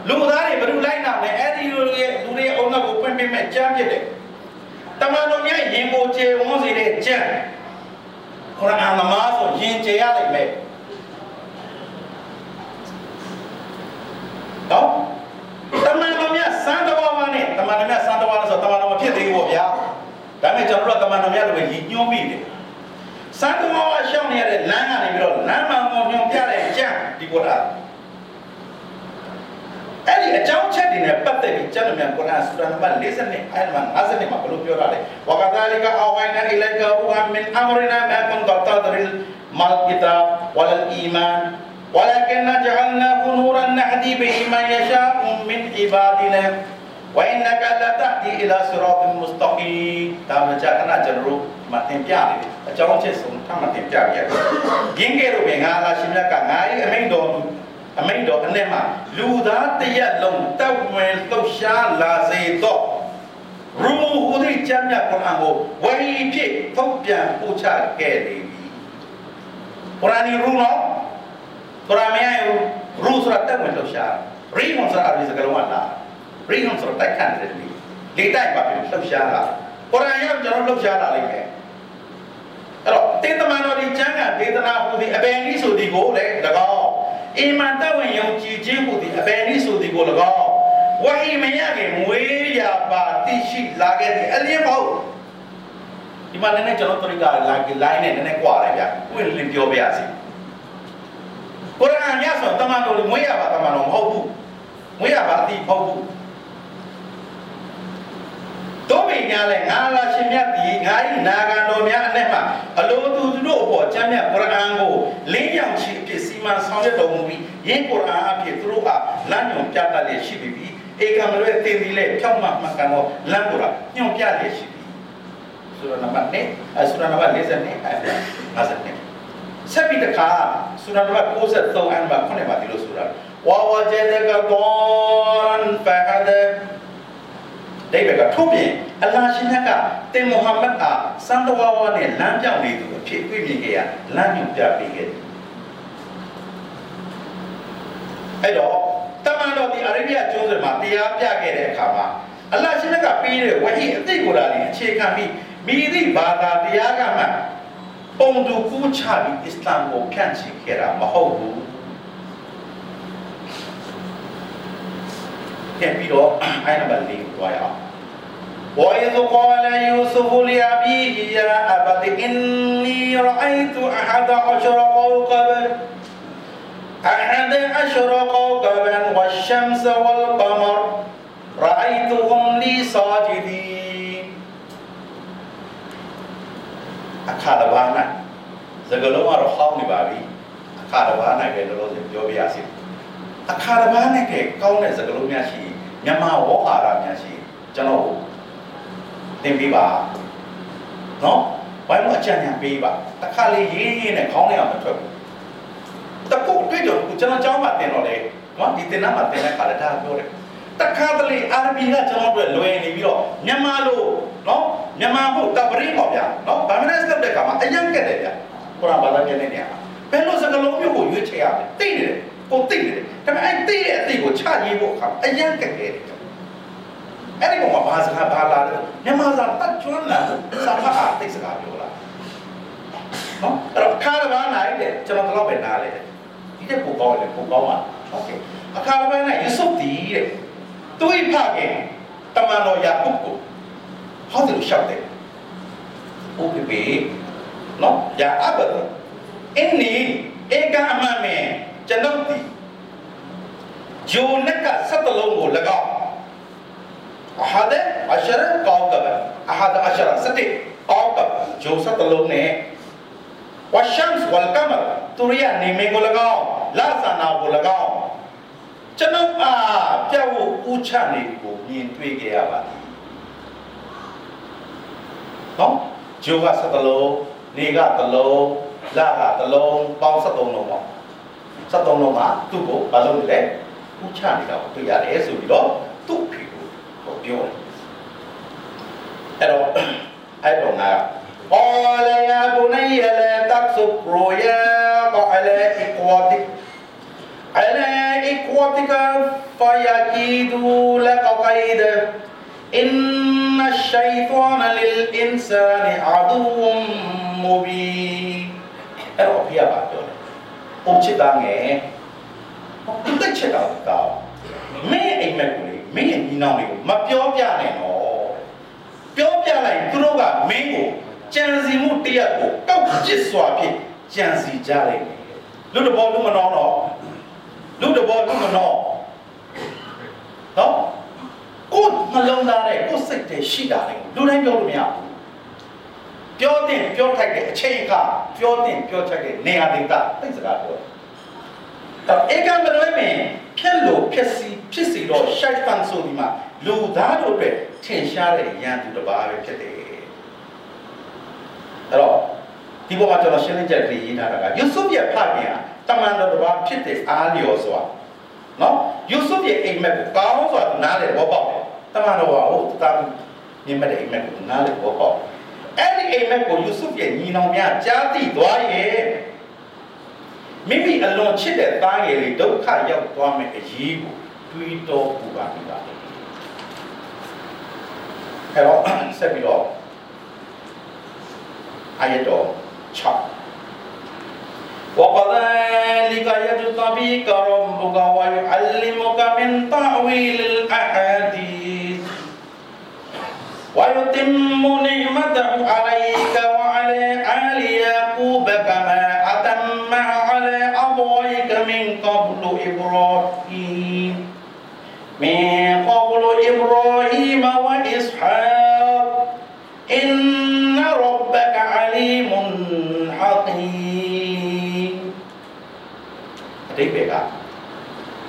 လူသားတွေဘယ်လိုလိုက်နာမလဲအဲ့ဒီလူတွေရဲ့လူတွေရဲ့အုံနောက်ကိုဖွင့်ပေးမဲ့ကျမ်းဖြစ်တယ်။ တမန်တော်မြတ်ရင်ကိုကျေဝန်းစေတဲ့ကျမ်းကုရ်အာန်သမားဆိုရင်ကျေရလိုက်မယ်။နော်တမန်တော်မြတ်စံတော်ဘာနဲ့တမန်တော်မြတ်စံတော်ဘာလို့ဆိုတမန်တော်မဖြစ်သေးဘူးပေါ့ဗျာဒါပေမဲ့ကျွန်တော်တို့တမန်တော်မြတ်လိုပဲရည်ညွှန်းမိတယ်စံတော်ဘာရှောင်းနေရတဲ့လမ်းကနေပြီးတော့လမ်းမှန်ကိုညွှန်ပြတဲ့အကျင့်ဒီကုရ်အာန် အဲ့ဒီအကြောင်းချက်တွေနဲ့ပတ်သက်ပြီးကျမ်းတော်မြတ်ကုရ်အာန်စူရာနံပါတ်40နဲ့အဲ့မှာ50မှာဘယ်လိုပြောရလဲဝကဒါလီကအဝိုင်နာအီလိုက်ကရူဟမ်မင်အမရနာမာကွန်တတဒရီမလ်ကီတာဝလ်အီမန် ولكن جعلناه نورا نهدي به من يشاء من عبادنا وإنك لتهدي إلى صراط مستقيم ဒါမှကြာခဏကျွန်တော်တို့မတင်ပြနေတယ်အကြောင်းချက်ဆုံးထပ်မတင်ပြပြရရင်းကဲလို့ပဲငါလာရှင်မြတ်ကငါ၏အမိန်တော် အမိန်တော်အနဲ့မှာလူသားတရက်လုံးတောက်ဝင်လှုပ်ရှားလာစေတော့ရူဟူဒီကျမ်းမြတ်ကုရ်အာန်ကိုဝဟီဖြစ်ထုတ်ပြန်ပို့ချခဲ့လေပြီကုရ်အာန်ရူနော်ကုရ်အာန်ရဲ့ရူဆိုတာတောက်ဝင်လှုပ်ရှားရီမွန်ဆိုတာအရိစကလုံးကလာရီမွန်ဆိုတာတိုက်ခတ်တယ်လေလေတိုက်ပါပြီလှုပ်ရှားလာကုရ်အာန်ရောက်ကျွန်တော်လှုပ်ရှားလာလိမ့်မယ်အဲ့တော့တေတမန်တော်ဒီကျမ်းကဒေသနာဟူသည်အဘယ်နည်းဆိုသည်ကိုလေတကော အီမန်တဝင်ယုံကြည်ခြင်းဟူသည်အဘယ်နည်းဆိုသည်ကို၎င်းဝဟီမရခင်မွေးရပါတိရှိလာခဲ့သည်အလင်းပေါ့ဒီမှာလည်းကျွန်တော်တို့ကလာလိုင်းနဲ့နည်းနည်းကြွားတယ်ဗျဥပဒေလင်းပြောပြရစီကုရ်အာန်ရဆိုတမန်တော်မွေးရပါတမန်တော်မဟုတ်ဘူးမွေးရပါအတိမဟုတ်ဘူး တို့မိညာလဲငါလာရှင်မြတ်ဒီငါဤနာဂံတော်များအနဲ့မှအလိုသူတို့အပေါ်ကျမ်းမြတ်ကုရ်အာန်ကိုလင်းရောင်ချီအဖြစ်စီမံဆောင်ရွက်တော်မူပြီးယင်းကုရ်အာန်အဖြစ်သူတို့ဟာလမ်းညွန်ပြတတ်လျက်ရှိပြီဧကံမလွဲတင်ဒီလေဖြောက်မှမှတ်ကန်တော့လမ်းကိုညွန်ပြလျက်ရှိပြီဆူရာနံပါတ်နဲ့ဆူရာနံပါတ်40နဲ့50နဲ့ဆက်ပြီးတခါဆူရာနံပါတ်63အန်ပါခုနှစ်ပါဒီလိုဆိုတာဝါဝဂျေဒကဒေါန်ဖဟဒ ဒိဗေကထုတ်ပြင်အလ္လာရှင်မြတ်ကတင်မုဟမ္မဒ်အားစံတော်ဝါနဲ့လမ်းပြောင်းနေသူအဖြစ်တွေ့မြင်ခဲ့ရလမ်းညွှန်ပြပေးခဲ့တယ်အဲ့တော့တမန်တော်ဒီအာရေဗျကျွန်းဆွယ်မှာတရားပြခဲ့တဲ့အခါမှာအလ္လာရှင်မြတ်ကပေးတဲ့ဝဟီအသိကိုလာပြီးအခြေခံပြီးမိသည့်ဘာသာတရားကမှပုံတူကူးချပြီးအစ္စလာမ်ကိုဖြန့်ချီခဲ့တာမဟုတ်ဘူး ပြန်ပြီးတော့အိုင်နံပါတ်၄ကိုတွားရအောင် وإذ قال يوسف لأبيه يا أبت إني رأيت أحد عشر كوكبا أحد عشر كوكبا والشمس والقمر رأيتهم لي ساجدين အခါတစ်ပါး၌စကလုံးကတော့ဟောင်းနေပါပြီအခါတစ်ပါး၌ပဲလောလောဆယ်ပြောပြရစီအခါတစ်ပါး၌ကကောင်းတဲ့စကလုံးများရှိ မြန်မာဝေါဟာရများရှိကျွန်တော်သင်ပေးပါနော်ဘာလို့အကြံဉာဏ်ပေးပါတစ်ခါလေးရေးရေးနဲ့ခေါင်းလေးအောင်မထွက်ဘူးတကုတ်တွေ့တော့ကျွန်တော်ကျောင်းမှာတင်တော့လေနော်ဒီတင်နာမှာတင်တဲ့ခါလည်းဒါပြောတယ်တခါတလေအာရဘီကကျွန်တော်တို့လွယ်နေပြီးတော့မြန်မာလို့နော်မြန်မာဘုတပရိပေါ့ဗျာနော်ဗာမနက်စတဲ့ကမှာအရင်ကက်တယ်ဗျာကုရ်အာန်ဘာသာပြန်နေနေရဘယ်လိုစကားလုံးမျိုးကိုရွေးချယ်ရလဲသိနေတယ် ကိုသိနေတယ်ဒါပေမဲ့အဲ့သိတဲ့အသိကိုချရေးဖို့အခါအရင်ကက်တယ်အဲ့ဒီကောင်ကဘာစကားဘာလာလဲမြန်မာစာတတ်ကျွမ်းလာစာဖတ်အားသိစကားပြောလာနော်အဲ့တော့ခါရဘာနိုင်တယ်ကျွန်တော်တော့ပဲနားလေဒီတဲ့ကိုကောင်းတယ်ကိုကောင်းပါโอเคအခါရဘာနိုင်ယူဆုပ်တီတဲ့သူ့ဖခင်တမန်တော်ယာကုပ်ကိုဟောတယ်လို့ရှောက်တယ်ဥပပေနော်ယာအဘဒအင်းနီဧကအမမေ ကျွန်ုပ်သည်ဂျိုနက်ကဆက်တလုံးကို၎င်းအဟာဒ်အရှရကောကဘအဟာဒ်အရှရစတိကောကဘဂျိုဆက်တလုံးနဲ့ဝရှမ်စ်ဝလ်ကမရသူရိယနေမင်းကို၎င်းလာဆာနာကို၎င်းကျွန်ုပ်အားပြတ်ဖို့ဦးချနေကိုမြင်တွေ့ခဲ့ရပါသည်နော်ဂျိုကဆက်တလုံးနေကတလုံးလာကတလုံးပေါင်း73လုံးပေါ့ 73လုံးမှာသူ့ကိုဘာလုပ်လဲဥချနေတာကိုတွေ့ရတယ်ဆိုပြီးတော့သူ့ဖေကိုပြောတယ်အဲ့တော့အဲ့တော့ငါ قال يا بني لا تقصد رؤياك على إخوتك على إخوتك فيكيدوا لك كيدا إن الشيطان للإنسان عدو مبين အဲ့တော့ဖေကပါပြောတယ်။ ယ် ပုံချစ်တာငယ်။သူတက်ချစ်တာကောင်း။မင်းအိမ်မက်ကိုလေမင်းရဲ့ညီနောင်တွေကိုမပြောပြနဲ့တော့။ပြောပြလိုက်သူတို့ကမင်းကိုကြံစီမှုတရက်ကိုကောက်ကျစ်စွာဖြင့်ကြံစီကြလိုက်တယ်။လူတဘောလူမနောတော့လူတဘောလူမနောနော်ကိုယ်နှလုံးသားတဲ့ကိုယ်စိတ်တဲ့ရှိတာလေလူတိုင်းပြောလို့မရဘူး ပြောတဲ့ပြောထိုက်တဲ့အချိန်ကပြောတဲ့ပြောထိုက်တဲ့နေရာဒေသသိစကားပြောတော့ဧကမလွဲမင်းဖြစ်လို့ဖြစ်စီဖြစ်စီတော့ရှိုက်တန်ဆိုဒီမှာလူသားတို့အတွက်ထင်ရှားတဲ့ရန်သူတစ်ပါးပဲဖြစ်တယ်အဲ့တော့ဒီပေါ်မှာကျွန်တော်ရှင်းလင်းချက်ကလေးရေးထားတာကယူဆုရဲ့ဖခင်ဟာတမန်တော်တစ်ပါးဖြစ်တဲ့အားလျော်စွာနော်ယူဆုရဲ့အိမ်မက်ကိုကောင်းစွာနားလေဘောပေါက်တယ်တမန်တော်ကဟုတ်တာမြင်မဲ့တဲ့အိမ်မက်ကိုနားလေဘောပေါက် အဲ့ဒီအိမ်မက်ကိုယူဆုရဲ့ညီနောင်များကြားသိသွားရဲ့မိမိအလွန်ချစ်တဲ့သားငယ်လေးဒုက္ခရောက်သွားမယ်အရေးကိုတွေးတောပူပါမိပါအဲ့တော့ဆက်ပြီးတော့အာယတော်6 وكذلك يجتبيك ربك ويعلمك من تأويل الأحاديث ويتم نعمته عليك وعلى آل يعقوب كما أتمها على أبويك من قبل إبراهيم من قبل إبراهيم وإسحاق إن ربك عليم حكيم အတိတ်ပဲက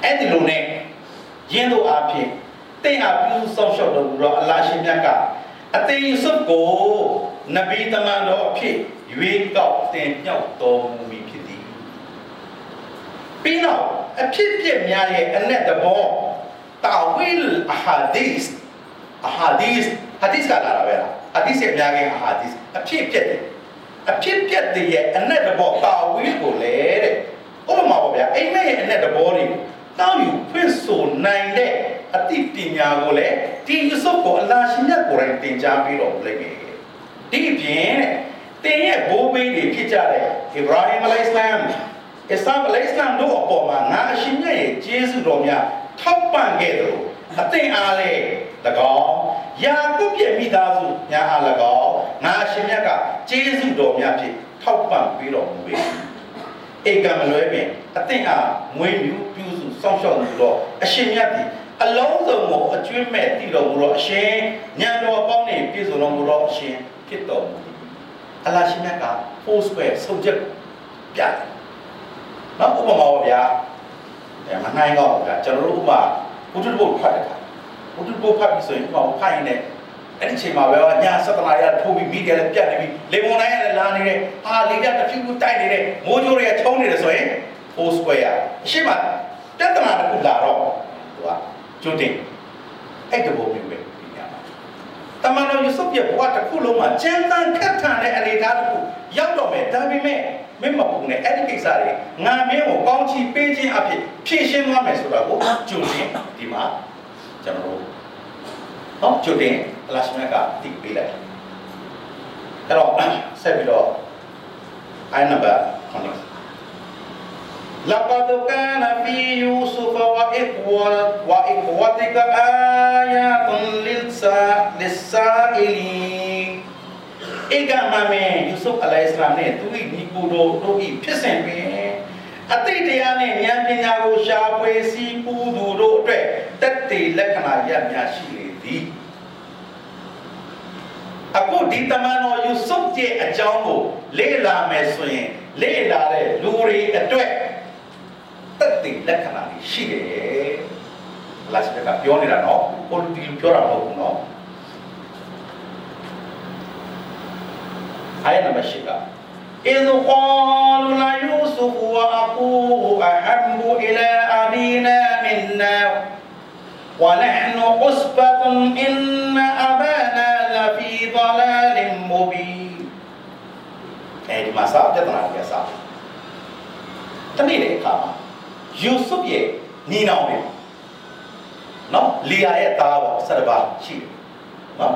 အဲ့ဒီလိုနဲ့ယင်းတို့အဖြစ် တင့်အပြုဆောက်ရှောက်တော်မူသောအလရှင်မြတ်ကအတေယူဆုပ်ကိုနဗီတမန်တော်အဖြစ်ရွေးကောက်တင်မြောက်တော်မူမည်ဖြစ်သည်ပြီးတော့အဖြစ်ပြက်များရဲ့အ내တဘောတာဝီလ်အဟာဒီစ်အဟာဒီစ်ဟာဒီစ်ကလာတာပဲလားဟာဒီစ်ရဲ့များရဲ့အဟာဒီစ်အဖြစ်ပြက်တယ်အဖြစ်ပြက်တဲ့ရဲ့အ내တဘောတာဝီလ်ကိုလေတဲ့ဥပမာပေါ့ဗျာအိမ်မက်ရဲ့အ내တဘောတွေတောင်းယူဖွင့်ဆိုနိုင်တဲ့ အတိပညာကိုလည်းဒီယူဆုပ်ကိုအလာရှင်မြတ်ကိုယ်တိုင်သင်ကြားပြီးတော့လိုက်မယ်ဒီအပြင်တဲ့တင်ရဲ့ဘိုးဘေးတွေဖြစ်ကြတဲ့ဣဗရာဟင်အလိုင်စလမ်အစ္စလာမ်အလိုင်စလမ်တို့အပေါ်မှာငါအရှင်မြတ်ရဲ့ကျေးဇူးတော်များထောက်ပံ့ခဲ့တယ်လို့အသင်အားလေ၎င်းယာကုပ်ရဲ့မိသားစုညာအား၎င်းငါအရှင်မြတ်ကကျေးဇူးတော်များဖြင့်ထောက်ပံ့ပေးတော်မူပေဧကံမလွဲပင်အသင်အားမွေးမြူပြုစုစောင့်ရှောက်မှုတော့အရှင်မြတ်သည် အလုံးစုံကိုအကျွမ်းမဲ့တည်တော်မူတော့အရှင်ညံတော်ပေါင်းနေပြည့်စုံတော်မူတော့အရှင်ဖြစ်တော်မူသည်အလရှင်မြတ်က post ပဲဆုံးချက်ပြတယ်နော်ဥပမာပါဗျာအဲမနိုင်တော့ဗျာကျွန်တော်တို့ဥပမာဘုဒ္ဓဘုတ်ဖတ်တယ်ဘုဒ္ဓဘုတ်ဖတ်ပြီးဆိုရင်ဥပမာဖတ်ရင်လည်းအဲ့ဒီချိန်မှာပဲညာစတနာရထိုးပြီးမိတယ်လည်းပြတ်နေပြီလေမွန်တိုင်းရတယ်လာနေတယ်ဟာလေပြတ်တစ်ဖြူဖြူတိုက်နေတယ်မိုးကြိုးတွေကချုံနေတယ်ဆိုရင် four square အရှိမပြတ်တနာတစ်ခုလာတော့သူက ကျွတ်တင်အဲ့တဘောမျိုးပဲဒီညမှာတမန်တော်ယူဆုရဲ့ဘဝတစ်ခုလုံးမှာကျန်းတန်ခက်ထန်တဲ့အနေအထားတစ်ခုရောက်တော့မယ်ဒါပေမဲ့မင်းမပူနဲ့အဲ့ဒီကိစ္စတွေငါမင်းကိုကောင်းချီးပေးခြင်းအဖြစ်ဖြည့်ရှင်းသွားမယ်ဆိုတာကိုကျွတ်တင်ဒီမှာကျွန်တော်တို့နော်ကျွတ်တင်အလရှမြတ်ကတည်ပေးလိုက်အဲ့တော့ဆက်ပြီးတော့ I number 9 لقد كان في يوسف وإخوة وإخوتك آيات للسائلين ဧကမမေယူဆုအလိုင်စလမ်နဲ့သူ၏ညီကိုတို့တို့၏ဖြစ်စဉ်ပင်အတိတ်တရားနဲ့ဉာဏ်ပညာကိုရှားဖွေစီးပူးသူတို့အတွက်တက်တည်လက္ခဏာရများရှိလေသည်အခုဒီတမန်တော်ယူဆုရဲ့အကြောင်းကိုလေ့လာမယ်ဆိုရင်လေ့လာတဲ့လူတွေအတွက် တက်တည်လက္ခဏာရှိတယ်။လာစကပြောနေတာနော်။ဟိုဒီပြောတာမဟုတ်ဘူးနော်။ آية نمبر 6 إذ قالوا ليوسف وأخوه أحب إلى أبينا منا ونحن عصبة إن أبانا لفي ضلال مبين အဲဒီမှာစပြဿနာကြီးစတနေ့တဲ့အခါမှာ ယူဆုရဲ့ညီနောင်တွေနော်လီယာရဲ့သားပေါ့ဆရဘာရှိတယ်နော်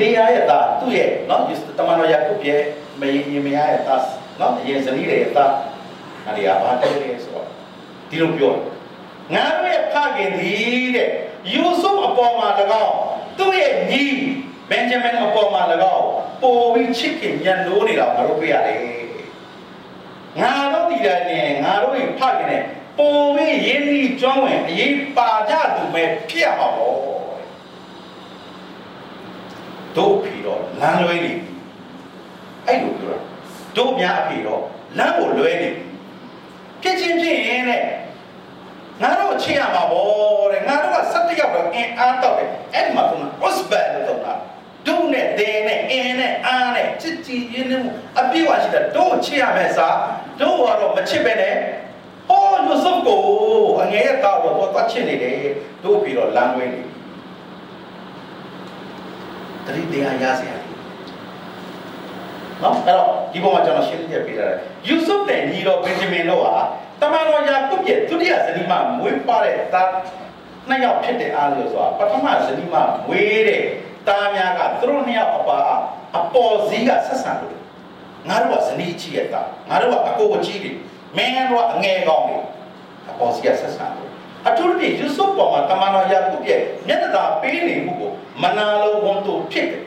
လေယာရဲ့သားသူ့ရဲ့နော်တမန်တော်ယာကုပ်ရဲ့မယင်မယားရဲ့သားနော်အရင်ဇနီးရဲ့သားအဲ့ဒီကဘာတဲလဲဆိုတော့ဒီလိုပြောငါတို့ရဲ့ဖခင်ဒီတဲ့ယူဆုအပေါ်မှာ၎င်းသူ့ရဲ့ညီဘင်ဂျမင်အပေါ်မှာ၎င်းပိုပြီးချစ်ခင်ညံလို့နေတာငါတို့တွေ့ရတယ် ငါတို့ဒီတိုင်းနဲ့ငါတို့ရဲ့ဖခင်နဲ့ပိုပြီးရင်းနှီးကျွမ်းဝင်အရေးပါကြသူပဲဖြစ်ရမှာပေါ့တို့ဖီတော့လမ်းလွဲနေပြီအဲ့လိုပြောတာတို့များအဖေတော့လမ်းကိုလွဲနေပြီဖြစ်ချင်းဖြစ်ရင်တဲ့ငါတို့ချစ်ရမှာဗောတဲ့ငါတို့ကစက်တယောက်တော့အင်းအားတော့တယ်အဲ့ဒီမှာက osbel လို့တော့တာ တို့နဲ့တဲနဲ့အင်းနဲ့အားနဲ့ချစ်ကြည်ရင်းနှီးမှုအပြည့်အဝရှိတဲ့တို့ချစ်ရမယ်စားတို့ကတော့မချစ်ပဲနဲ့ဟောယူဆုပ်ကိုအငယ်ရတော့တော့သွားချစ်နေတယ်တို့ပြီးတော့လမ်းလွဲနေပြီတတိတရားရစရာနော်အဲ့တော့ဒီပုံမှာကျွန်တော်ရှင်းပြပေးတာယူဆုပ်နဲ့ညီတော်ဘင်ဂျမင်တို့ဟာတမန်တော်ယာကုပ်ရဲ့ဒုတိယဇနီးမမွေးပါတဲ့သားနှစ်ယောက်ဖြစ်တဲ့အားလို့ဆိုတာပထမဇနီးမမွေးတဲ့ သားများကသူတို့နှစ်ယောက်အပါအပေါ်စည်းကဆက်ဆံလို့ငါတို့ကဇနီးကြီးရဲ့သားငါတို့ကအကိုအကြီးတွေမင်းတို့ကအငယ်ကောင်းတွေအပေါ်စည်းကဆက်ဆံလို့အထူးဖြင့်ယူဆုပ်ပေါ်မှာတမန်တော်ယာကုပ်ရဲ့မျက်နှာသာပေးနေမှုကိုမနာလိုဝန်တူဖြစ်တယ်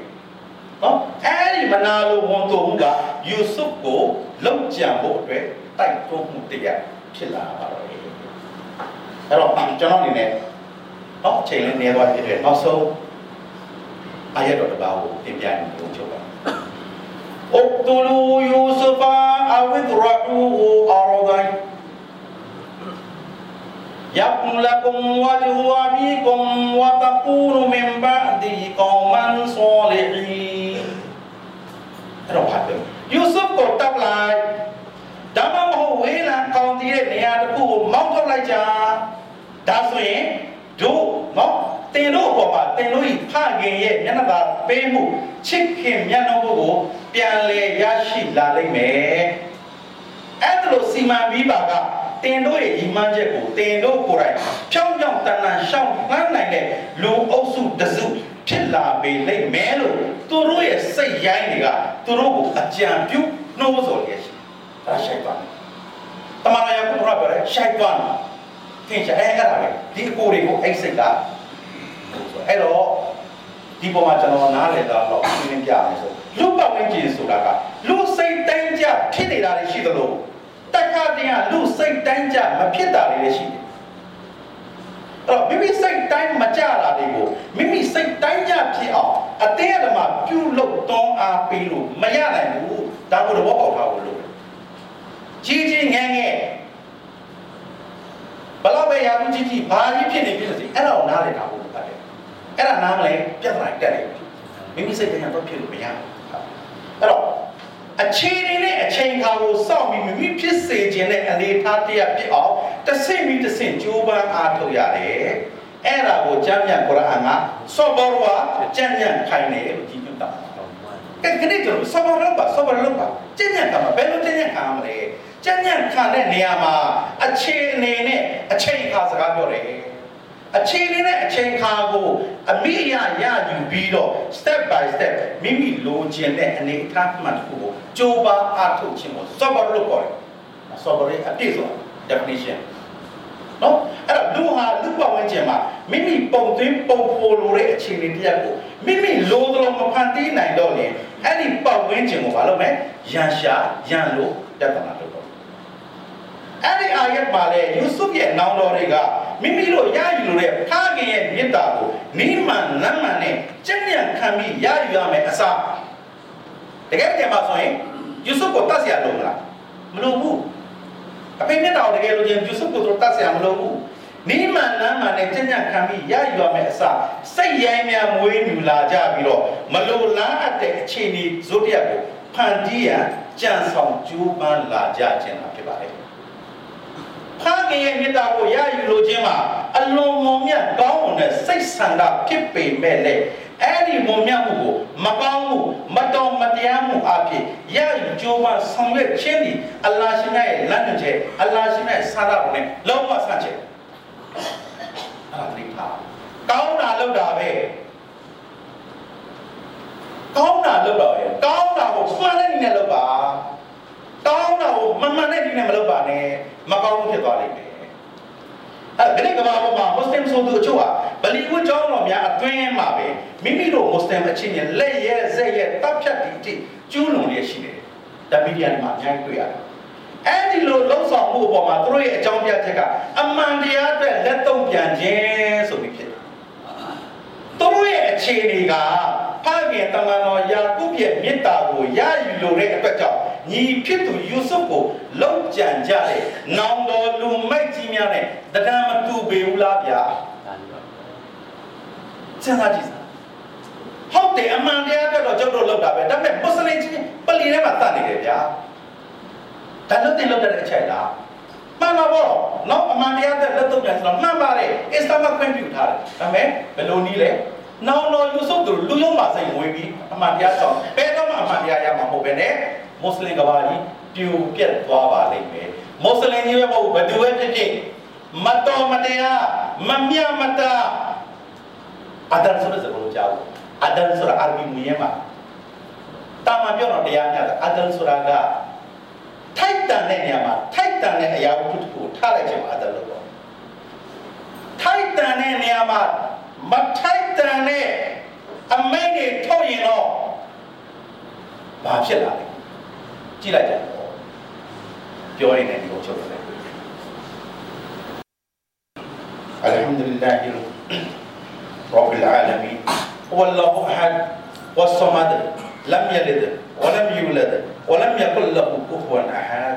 နော်အဲဒီမနာလိုဝန်တူမှုကယူဆုပ်ကိုလုံကြံဖို့အတွက်တိုက်တွန်းမှုတရားဖြစ်လာပါတော့တယ်အဲ့တော့ကျွန်တော်အနေနဲ့တော့အချိန်လေးနေသွားဖြစ်တဲ့နောက်ဆုံး အာရတော်တစ်ပါးကိုတင်ပြနေလို့ချုပ်ပါအုတ်တူလူယူဆဖာအဝိဒရဟူအာရဒိုင်ယက်မလကုမ်ဝဂျူအဘီကုမ်ဝတကူနမင်ဘာဒီကောမန်ဆောလီဟီအဲ့တော့ဖတ်တယ်ယူဆုဖ်ကိုတပ်လိုက်ဒါမှမဟုတ်ဝေးလံကောင်းတည်တဲ့နေရာတစ်ခုကိုမောင်းထုတ်လိုက်ကြဒါဆိုရင်တို့မောင်း တင်တို့အပေါ်မှာတင်တို့ဤဖခင်ရဲ့မျက်နှာသာပေးမှုချစ်ခင်မျက်နှာမှုကိုပြန်လည်ရရှိလာလိမ့်မယ်အဲ့ဒါလို့စီမံပြီးပါကတင်တို့ရဲ့ညီမချက်ကိုတင်တို့ကိုယ်တိုင်ဖြောင်းဖြောင်းတန်တန်ရှောင်းနှမ်းနိုင်တဲ့လူအုပ်စုတစုဖြစ်လာပေလိမ့်မယ်လို့သူတို့ရဲ့စိတ်ရိုင်းတွေကသူတို့ကိုအကြံပြုနှိုးဆော်ရရှိဒါရှိုက်ပါတမန်တော်ယာကုပ်ပြောတယ်ရှိုက်ပါသင်ချဲအဲ့ဒါပဲဒီအကိုတွေကိုအဲ့စိတ်က အဲ့တော့ဒီပေါ်မှာကျွန်တော်နားလည်သားတော့ရှင်းလင်းပြမယ်ဆိုလူပတ်ဝန်းကျင်ဆိုတာကလူစိတ်တိုင်းကြဖြစ်နေတာတွေရှိသလိုတက္ကတရားလူစိတ်တိုင်းကြမဖြစ်တာတွေလည်းရှိတယ်အဲ့တော့မိမိစိတ်တိုင်းမကြတာတွေကိုမိမိစိတ်တိုင်းကြဖြစ်အောင်အတင်းအဓမ္မပြုလုပ်တောင်းအားပေးလို့မရနိုင်ဘူးဒါကိုတော့ပေါက်ထားဖို့လိုတယ်ကြီးကြီးငယ်ငယ်ဘလောက်ပဲရာထူးကြီးကြီးဘာကြီးဖြစ်နေဖြစ်နေစီအဲ့ဒါကိုနားလည်တာဖို့လိုတယ် အဲ့ဒါနားမလဲပြဿနာတက်တယ်မိမိစိတ်တိုင်းတော့ဖြစ်လို့မရဘူးအဲ့တော့အခြေအနေနဲ့အချိန်ခါကိုစောင့်ပြီးမိမိဖြစ်စေခြင်းနဲ့အနေထားတရားဖြစ်အောင်တစ်ဆင့်ပြီးတစ်ဆင့်ကြိုးပမ်းအားထုတ်ရတယ်အဲ့ဒါကိုကျမ်းမြတ်ကုရ်အာန်ကစောဘောရဝကျမ်းမြတ်ခိုင်းတယ်လို့ကြီးညွှန်တာကဲခဏကျွန်တော်စောဘောရပါစောဘောရပါကျမ်းမြတ်ကမှာဘယ်လိုကျမ်းမြတ်ခံမလဲကျမ်းမြတ်ခံတဲ့နေရာမှာအခြေအနေနဲ့အချိန်ခါစကားပြောတယ် အချိန်လေးနဲ့အချိန်ခါကိုအမိအယရယူပြီးတော့ step by step မိမိလိုချင်တဲ့အနေအထားမှန်တစ်ခုကိုကြိုးပမ်းအားထုတ်ခြင်းကို sober လို့ခေါ်တယ်။ sober ရဲ့အပြည့်စုံ definition နော်အဲ့တော့လူဟာလူပတ်ဝန်းကျင်မှာမိမိပုံသွင်းပုံဖော်လိုတဲ့အခြေအနေတရားကိုမိမိလိုသလိုမဖန်တီးနိုင်တော့ရင်အဲ့ဒီပတ်ဝန်းကျင်ကိုမလုပ်မဲ့ရန်ရှာရန်လို့တက်တာတော့အဲ့ဒီအာယတ်မှာလေယူဆုရဲ့နောင်တော်တွေက မိမိတို့ရယူလို့တဲ့ဖခင်ရဲ့မေတ္တာကိုနိမန်လမ်းမှန်နဲ့ကြံ့ကြံ့ခံပြီးရယူရမယ်အစားတကယ်တကယ်ပါဆိုရင်ယူဆုကိုတတ်စရာလုံးမလားမလိုဘူးအဖေမေတ္တာကိုတကယ်လို့ချင်းယူဆုကိုတော့တတ်စရာမလိုဘူးနိမန်လမ်းမှန်နဲ့ကြံ့ကြံ့ခံပြီးရယူရမယ်အစားစိတ်ရိုင်းများမွေးမြူလာကြပြီးတော့မလိုလားအပ်တဲ့အခြေအနေဇုတ်တရက်ကိုဖန်တီးရန်ကြံဆောင်ကြိုးပမ်းလာကြခြင်းဖြစ်ပါတယ် ခင်ရဲ့မေတ္တာကိုရယူလိုခြင်းမှာအလွန်မုံမြတ်ကောင်းမွန်တဲ့စိတ်ဆန္ဒဖြစ်ပေမဲ့လည်းအဲ့ဒီမုံမြတ်မှုကိုမကောင်းမှုမတော်မတရားမှုအဖြစ်ရယူကြိုးပမ်းဆောင်ရွက်ခြင်းဒီအလ္လာဟ်ရှင်ရဲ့လမ်းညွှန်ချက်အလ္လာဟ်ရှင်ရဲ့ဆန္ဒကိုလည်းလုံးဝဆန့်ကျင်အဲ့ဒါတိထားကောင်းတာလုပ်တာပဲကောင်းတာလုပ်တာပဲကောင်းတာကိုမှန်တဲ့နည်းနဲ့လုပ်ပါ ကောင်းတာကိုမမှန်တဲ့နည်းနဲ့မလုပ်ပါနဲ့မကောင်းဘူးဖြစ်သွားလိမ့်မယ်အဲ့ဒီကမ္ဘာပေါ်မှာမွတ်စလင်ဆိုသူအချို့ဟာဗလီဝတ်ကျောင်းတော်များအတွင်းမှာပဲမိမိတို့မွတ်စလင်အချင်းချင်းလက်ရဲဇက်ရဲတပ်ဖြတ်တီတိကျူးလွန်ရရှိတယ်ဒါမီဒီယာမှာအများကြီးတွေ့ရတယ်အဲ့ဒီလိုလှုပ်ဆောင်မှုအပေါ်မှာသူတို့ရဲ့အကြောင်းပြချက်ကအမှန်တရားအတွက်လက်သုံးပြန်ခြင်းဆိုပြီးဖြစ်တယ်သူတို့ရဲ့အခြေအနေက ဖခင်တမန်တော်ယာကုပ်ရဲ့မေတ္တာကိုရယူလိုတဲ့အတွက်ကြောင့်ညီဖြစ်သူယူဆုကိုလုံကြံကြတဲ့နောင်တော်လူမိုက်ကြီးများနဲ့တဏ္ဍမတူပေဘူးလားဗျာစဉ်းစားကြည့်စမ်းဟုတ်တယ်အမှန်တရားအတွက်တော့ကျုပ်တို့လောက်တာပဲဒါပေမဲ့မွတ်စလင်ချင်းပလီထဲမှာတတ်နေတယ်ဗျာဒါလို့တင်လောက်တဲ့အချက်လားမှန်ပါဘောနော်အမှန်တရားအတွက်လက်တော့ပြန်ဆိုတော့မှန်ပါတယ်အစ္စလာမ်ကခွင့်ပြုထားတယ်ဒါပေမဲ့ဘယ်လိုနည်းလဲ နောင်တော်ယူဆုတို့လူယုံမှာစိတ်ဝင်ပြီးအမှန်တရားကြောင့်ဘယ်တော့မှအမှန်တရားရမှာမဟုတ်ပဲနဲ့မွတ်စလင်ကဘာကြီးပြိုပြက်သွားပါလိမ့်မယ်မွတ်စလင်ကြီးပဲမဟုတ်ဘယ်သူပဲဖြစ်ဖြစ်မတော်မတရားမမြတ်မတာအဒန်ဆိုတဲ့စကားကိုကြားဘူးအဒန်ဆိုတာအာရဘီမူရဲမှာတာမပြောတော့တရားများတာအဒန်ဆိုတာကထိုက်တန်တဲ့နေရာမှာထိုက်တန်တဲ့အရာဝတ္ထုကိုထားလိုက်ခြင်းမှာအဒန်လို့ပေါ့ထိုက်တန်တဲ့နေရာမှာ မထိုက်တန်တဲ့အမိန့်တွေထုတ်ရင်တော့ဘာဖြစ်လာလဲကြည့်လိုက်ကြပြောရတဲ့ဒီကိုချုပ်တယ် الحمد لله رب العالمين هو الله احد والصمد لم يلد ولم يولد ولم يكن له كفوا احد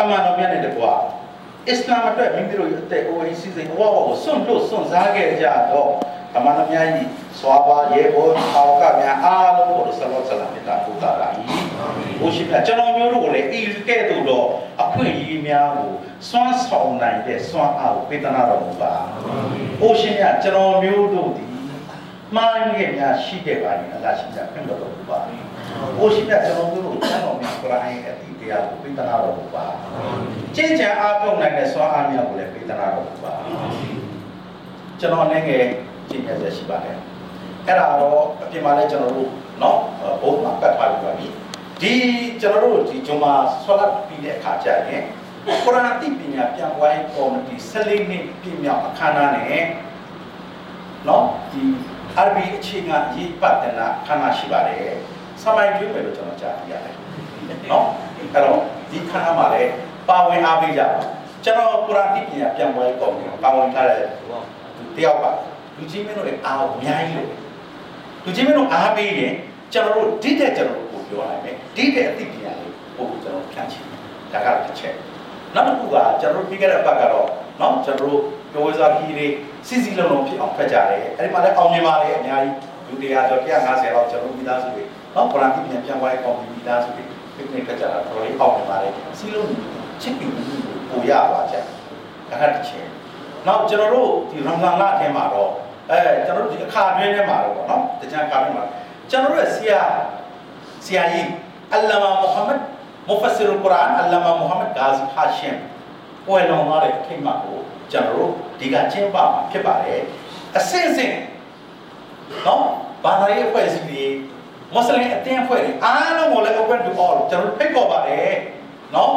တမန်တော်မြတ်နဲ့တကွာအစ္စလာမ်အတွက်မိမိတို့ရဲ့အသက်အိုးအိမ်စီစဉ်အဝဝကိုစွန့်လွတ်စွန့်စားခဲ့ကြတော့တမန်တော်များကြီးစွာပါရေဘောအာဝကများအားလုံးကိုဆလောဆလာမြတ်တာပူတာလာ၏ဘုရှင်မြတ်ကျွန်တော်မျိုးတို့ကိုလည်းဤကဲ့သို့တော့အခွင့်အရေးများကိုစွမ်းဆောင်နိုင်တဲ့စွမ်းအားကိုပေးသနာတော်မူပါဘုရှင်မြတ်ကျွန်တော်မျိုးတို့ဒီမှားရည်များရှိခဲ့ပါရင်အလ္လာဟ်ရှိတာပြန်တော်မူပါ ကိုရှိတဲ့ကျွန်တော်တို့ကိုကျမ်းတော်များကိုယ်တိုင်အတိတရားကိုပေးသနာတော်မူပါ။ကျင့်ကြံအားထုတ်နိုင်တဲ့စွမ်းအားများကိုလည်းပေးသနာတော်မူပါ။ကျွန်တော်လည်းငယ်ကျင့်ကြံရရှိပါတယ်။အဲ့ဒါတော့အပြင်မှာလည်းကျွန်တော်တို့နော်ဘုံမှာပတ်ထားပြီးပါပြီ။ဒီကျွန်တော်တို့ဒီဂျုံမှာဆွလတ်ပြီးတဲ့အခါကျရင်ကုရ်အာန်တိပညာပြန်ပွားရေးကော်မတီ14နှစ်ပြည့်မြောက်အခမ်းအနားနဲ့နော်ဒီ RB အခြေခံရေးပတ်တနာခမ်းမရှိပါတယ်။ ဆမိုင်ကျွေးမယ်လို့ကျွန်တော်ကြားပြရတယ်။နော်အဲ့တော့ဒီခါမှာလည်းပါဝင်အားပေးကြပါကျွန်တော်ကုရတိပညာပြန်ပွဲကောင်းတယ်ပါဝင်ထားတဲ့တယောက်ပါလူကြီးမင်းတို့လည်းအားအများကြီးလို့လူကြီးမင်းတို့အားပေးရင်ကျွန်တော်တို့ဒီတဲ့ကျွန်တော်တို့ကိုပြောနိုင်မယ်ဒီတဲ့အသိပညာလေးကိုကျွန်တော်ဖြန့်ချင်ဒါကတစ်ချက်နောက်တစ်ခုကကျွန်တော်တို့ပြီးခဲ့တဲ့ဘက်ကတော့နော်ကျွန်တော်တို့ပြောစားကြီးတွေစီစီလုံးလုံးဖြစ်အောင်ဖက်ကြတယ်အဲဒီမှာလည်းအောင်မြင်ပါလေအများကြီးလူတရားကျော်150လောက်ကျွန်တော်မိသားစုတွေ နော်ဗလာတိပြန်ပြန်ဝိုင်းအောင်ပြီးသားဆိုပြီးဖိနစ်ကကြတာတော်လေးအောင်နေပါလေစီးလုံးချစ်ပြီးပိုရပါကြဒါကတစ်ချက်နောက်ကျွန်တော်တို့ဒီရမလာလအထဲမှာတော့အဲကျွန်တော်တို့ဒီအခါတွင်းထဲမှာတော့ပေါ့နော်တကြံကာလမှာကျွန်တော်တို့ရဲ့ဆရာဆရာကြီးအလ္လာမမုဟမ္မဒ်မူဖက်ဆီရ်ကုရ်အာန်အလ္လာမမုဟမ္မဒ်ဂါဇီဟာရှင်ပွဲတော်မှာတဲ့အထိတ်မှကိုကျွန်တော်တို့ဒီကကျင်းပမှာဖြစ်ပါတယ်အစင်စင်နော်ဘာသာရေးအဖွဲ့အစည်းတွေ မွတ်စလင်အတင်းအဖွဲ့တွေအားလုံးကိုလည်း open to all ကျွန်တော်တို့ဖိတ်ခေါ်ပါတယ်နော်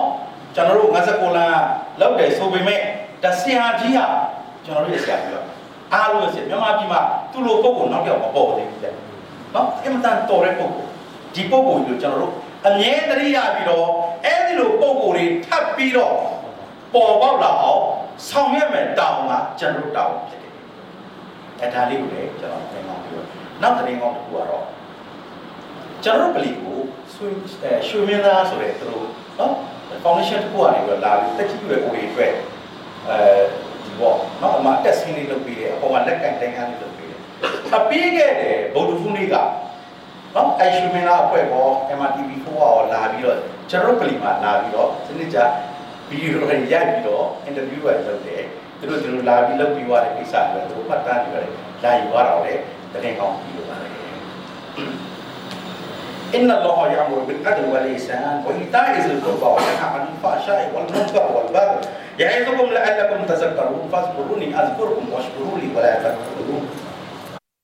ကျွန်တော်တို့59လမ်းလောက်တယ်ဆိုပေမဲ့တဆရာကြီးကကျွန်တော်တို့ရဲ့ဆရာကြီးတော့အားလုံးရဲ့ဆရာမြန်မာပြည်မှာသူ့လိုပုံကိုနောက်တစ်ယောက်မပေါ်သေးဘူးတဲ့နော်အင်မတန်တော်တဲ့ပုံကိုဒီပုံကိုကျွန်တော်တို့အမြဲတရိယာပြီးတော့အဲ့ဒီလိုပုံကိုယ်တွေထပ်ပြီးတော့ပေါ်ပေါက်လာအောင်ဆောင်ရွက်မယ်တောင်းကကျွန်တော်တောင်းဖြစ်တယ်။အဲဒါလေးကိုလည်းကျွန်တော်သင်ကောင်းပြောနောက်တဲ့ကောင်းတစ်ခုကတော့ ကျွန်တော်ပလီကိုဆွေရွှေမင်းသားဆိုတဲ့သူတို့နော် foundation တစ်ခုကနေပြီးလာပြီးတက်ကြည့်ရတဲ့ကိုယ်တွေအတွက်အဲဒီပေါ့နော်အမှတက်ဆင်းလေးလုပ်ပြီးတယ်အပေါ်မှာလက်ကင်တိုင်းကားလေးလုပ်ပြီးတယ်။အပြီးခဲ့တဲ့ဗုဒ္ဓဖူးနေ့ကနော်အဲရှုမင်းသားအဖွဲ့ပေါ် MRTV4 ရောလာပြီးတော့ကျွန်တော်ပလီမှာလာပြီးတော့စနစ်ကြဗီဒီယိုတွေရိုက်ပြီးတော့ interview တွေလုပ်တယ်သူတို့သူတို့လာပြီးလုပ်ပြီးသွားတဲ့ကိစ္စတွေသူတို့မှတ်တမ်းတွေလာယူသွားတော့လေတကယ်ကောင်းပြီးလို့ပါတယ် إن الله يأمر بالعدل والإحسان وإيتاء ذي القربى وينهى عن الفحشاء والمنكر والبغي يعظكم لعلكم تذكرون فاذكروني أذكركم واشكروا لي ولا تكفرون.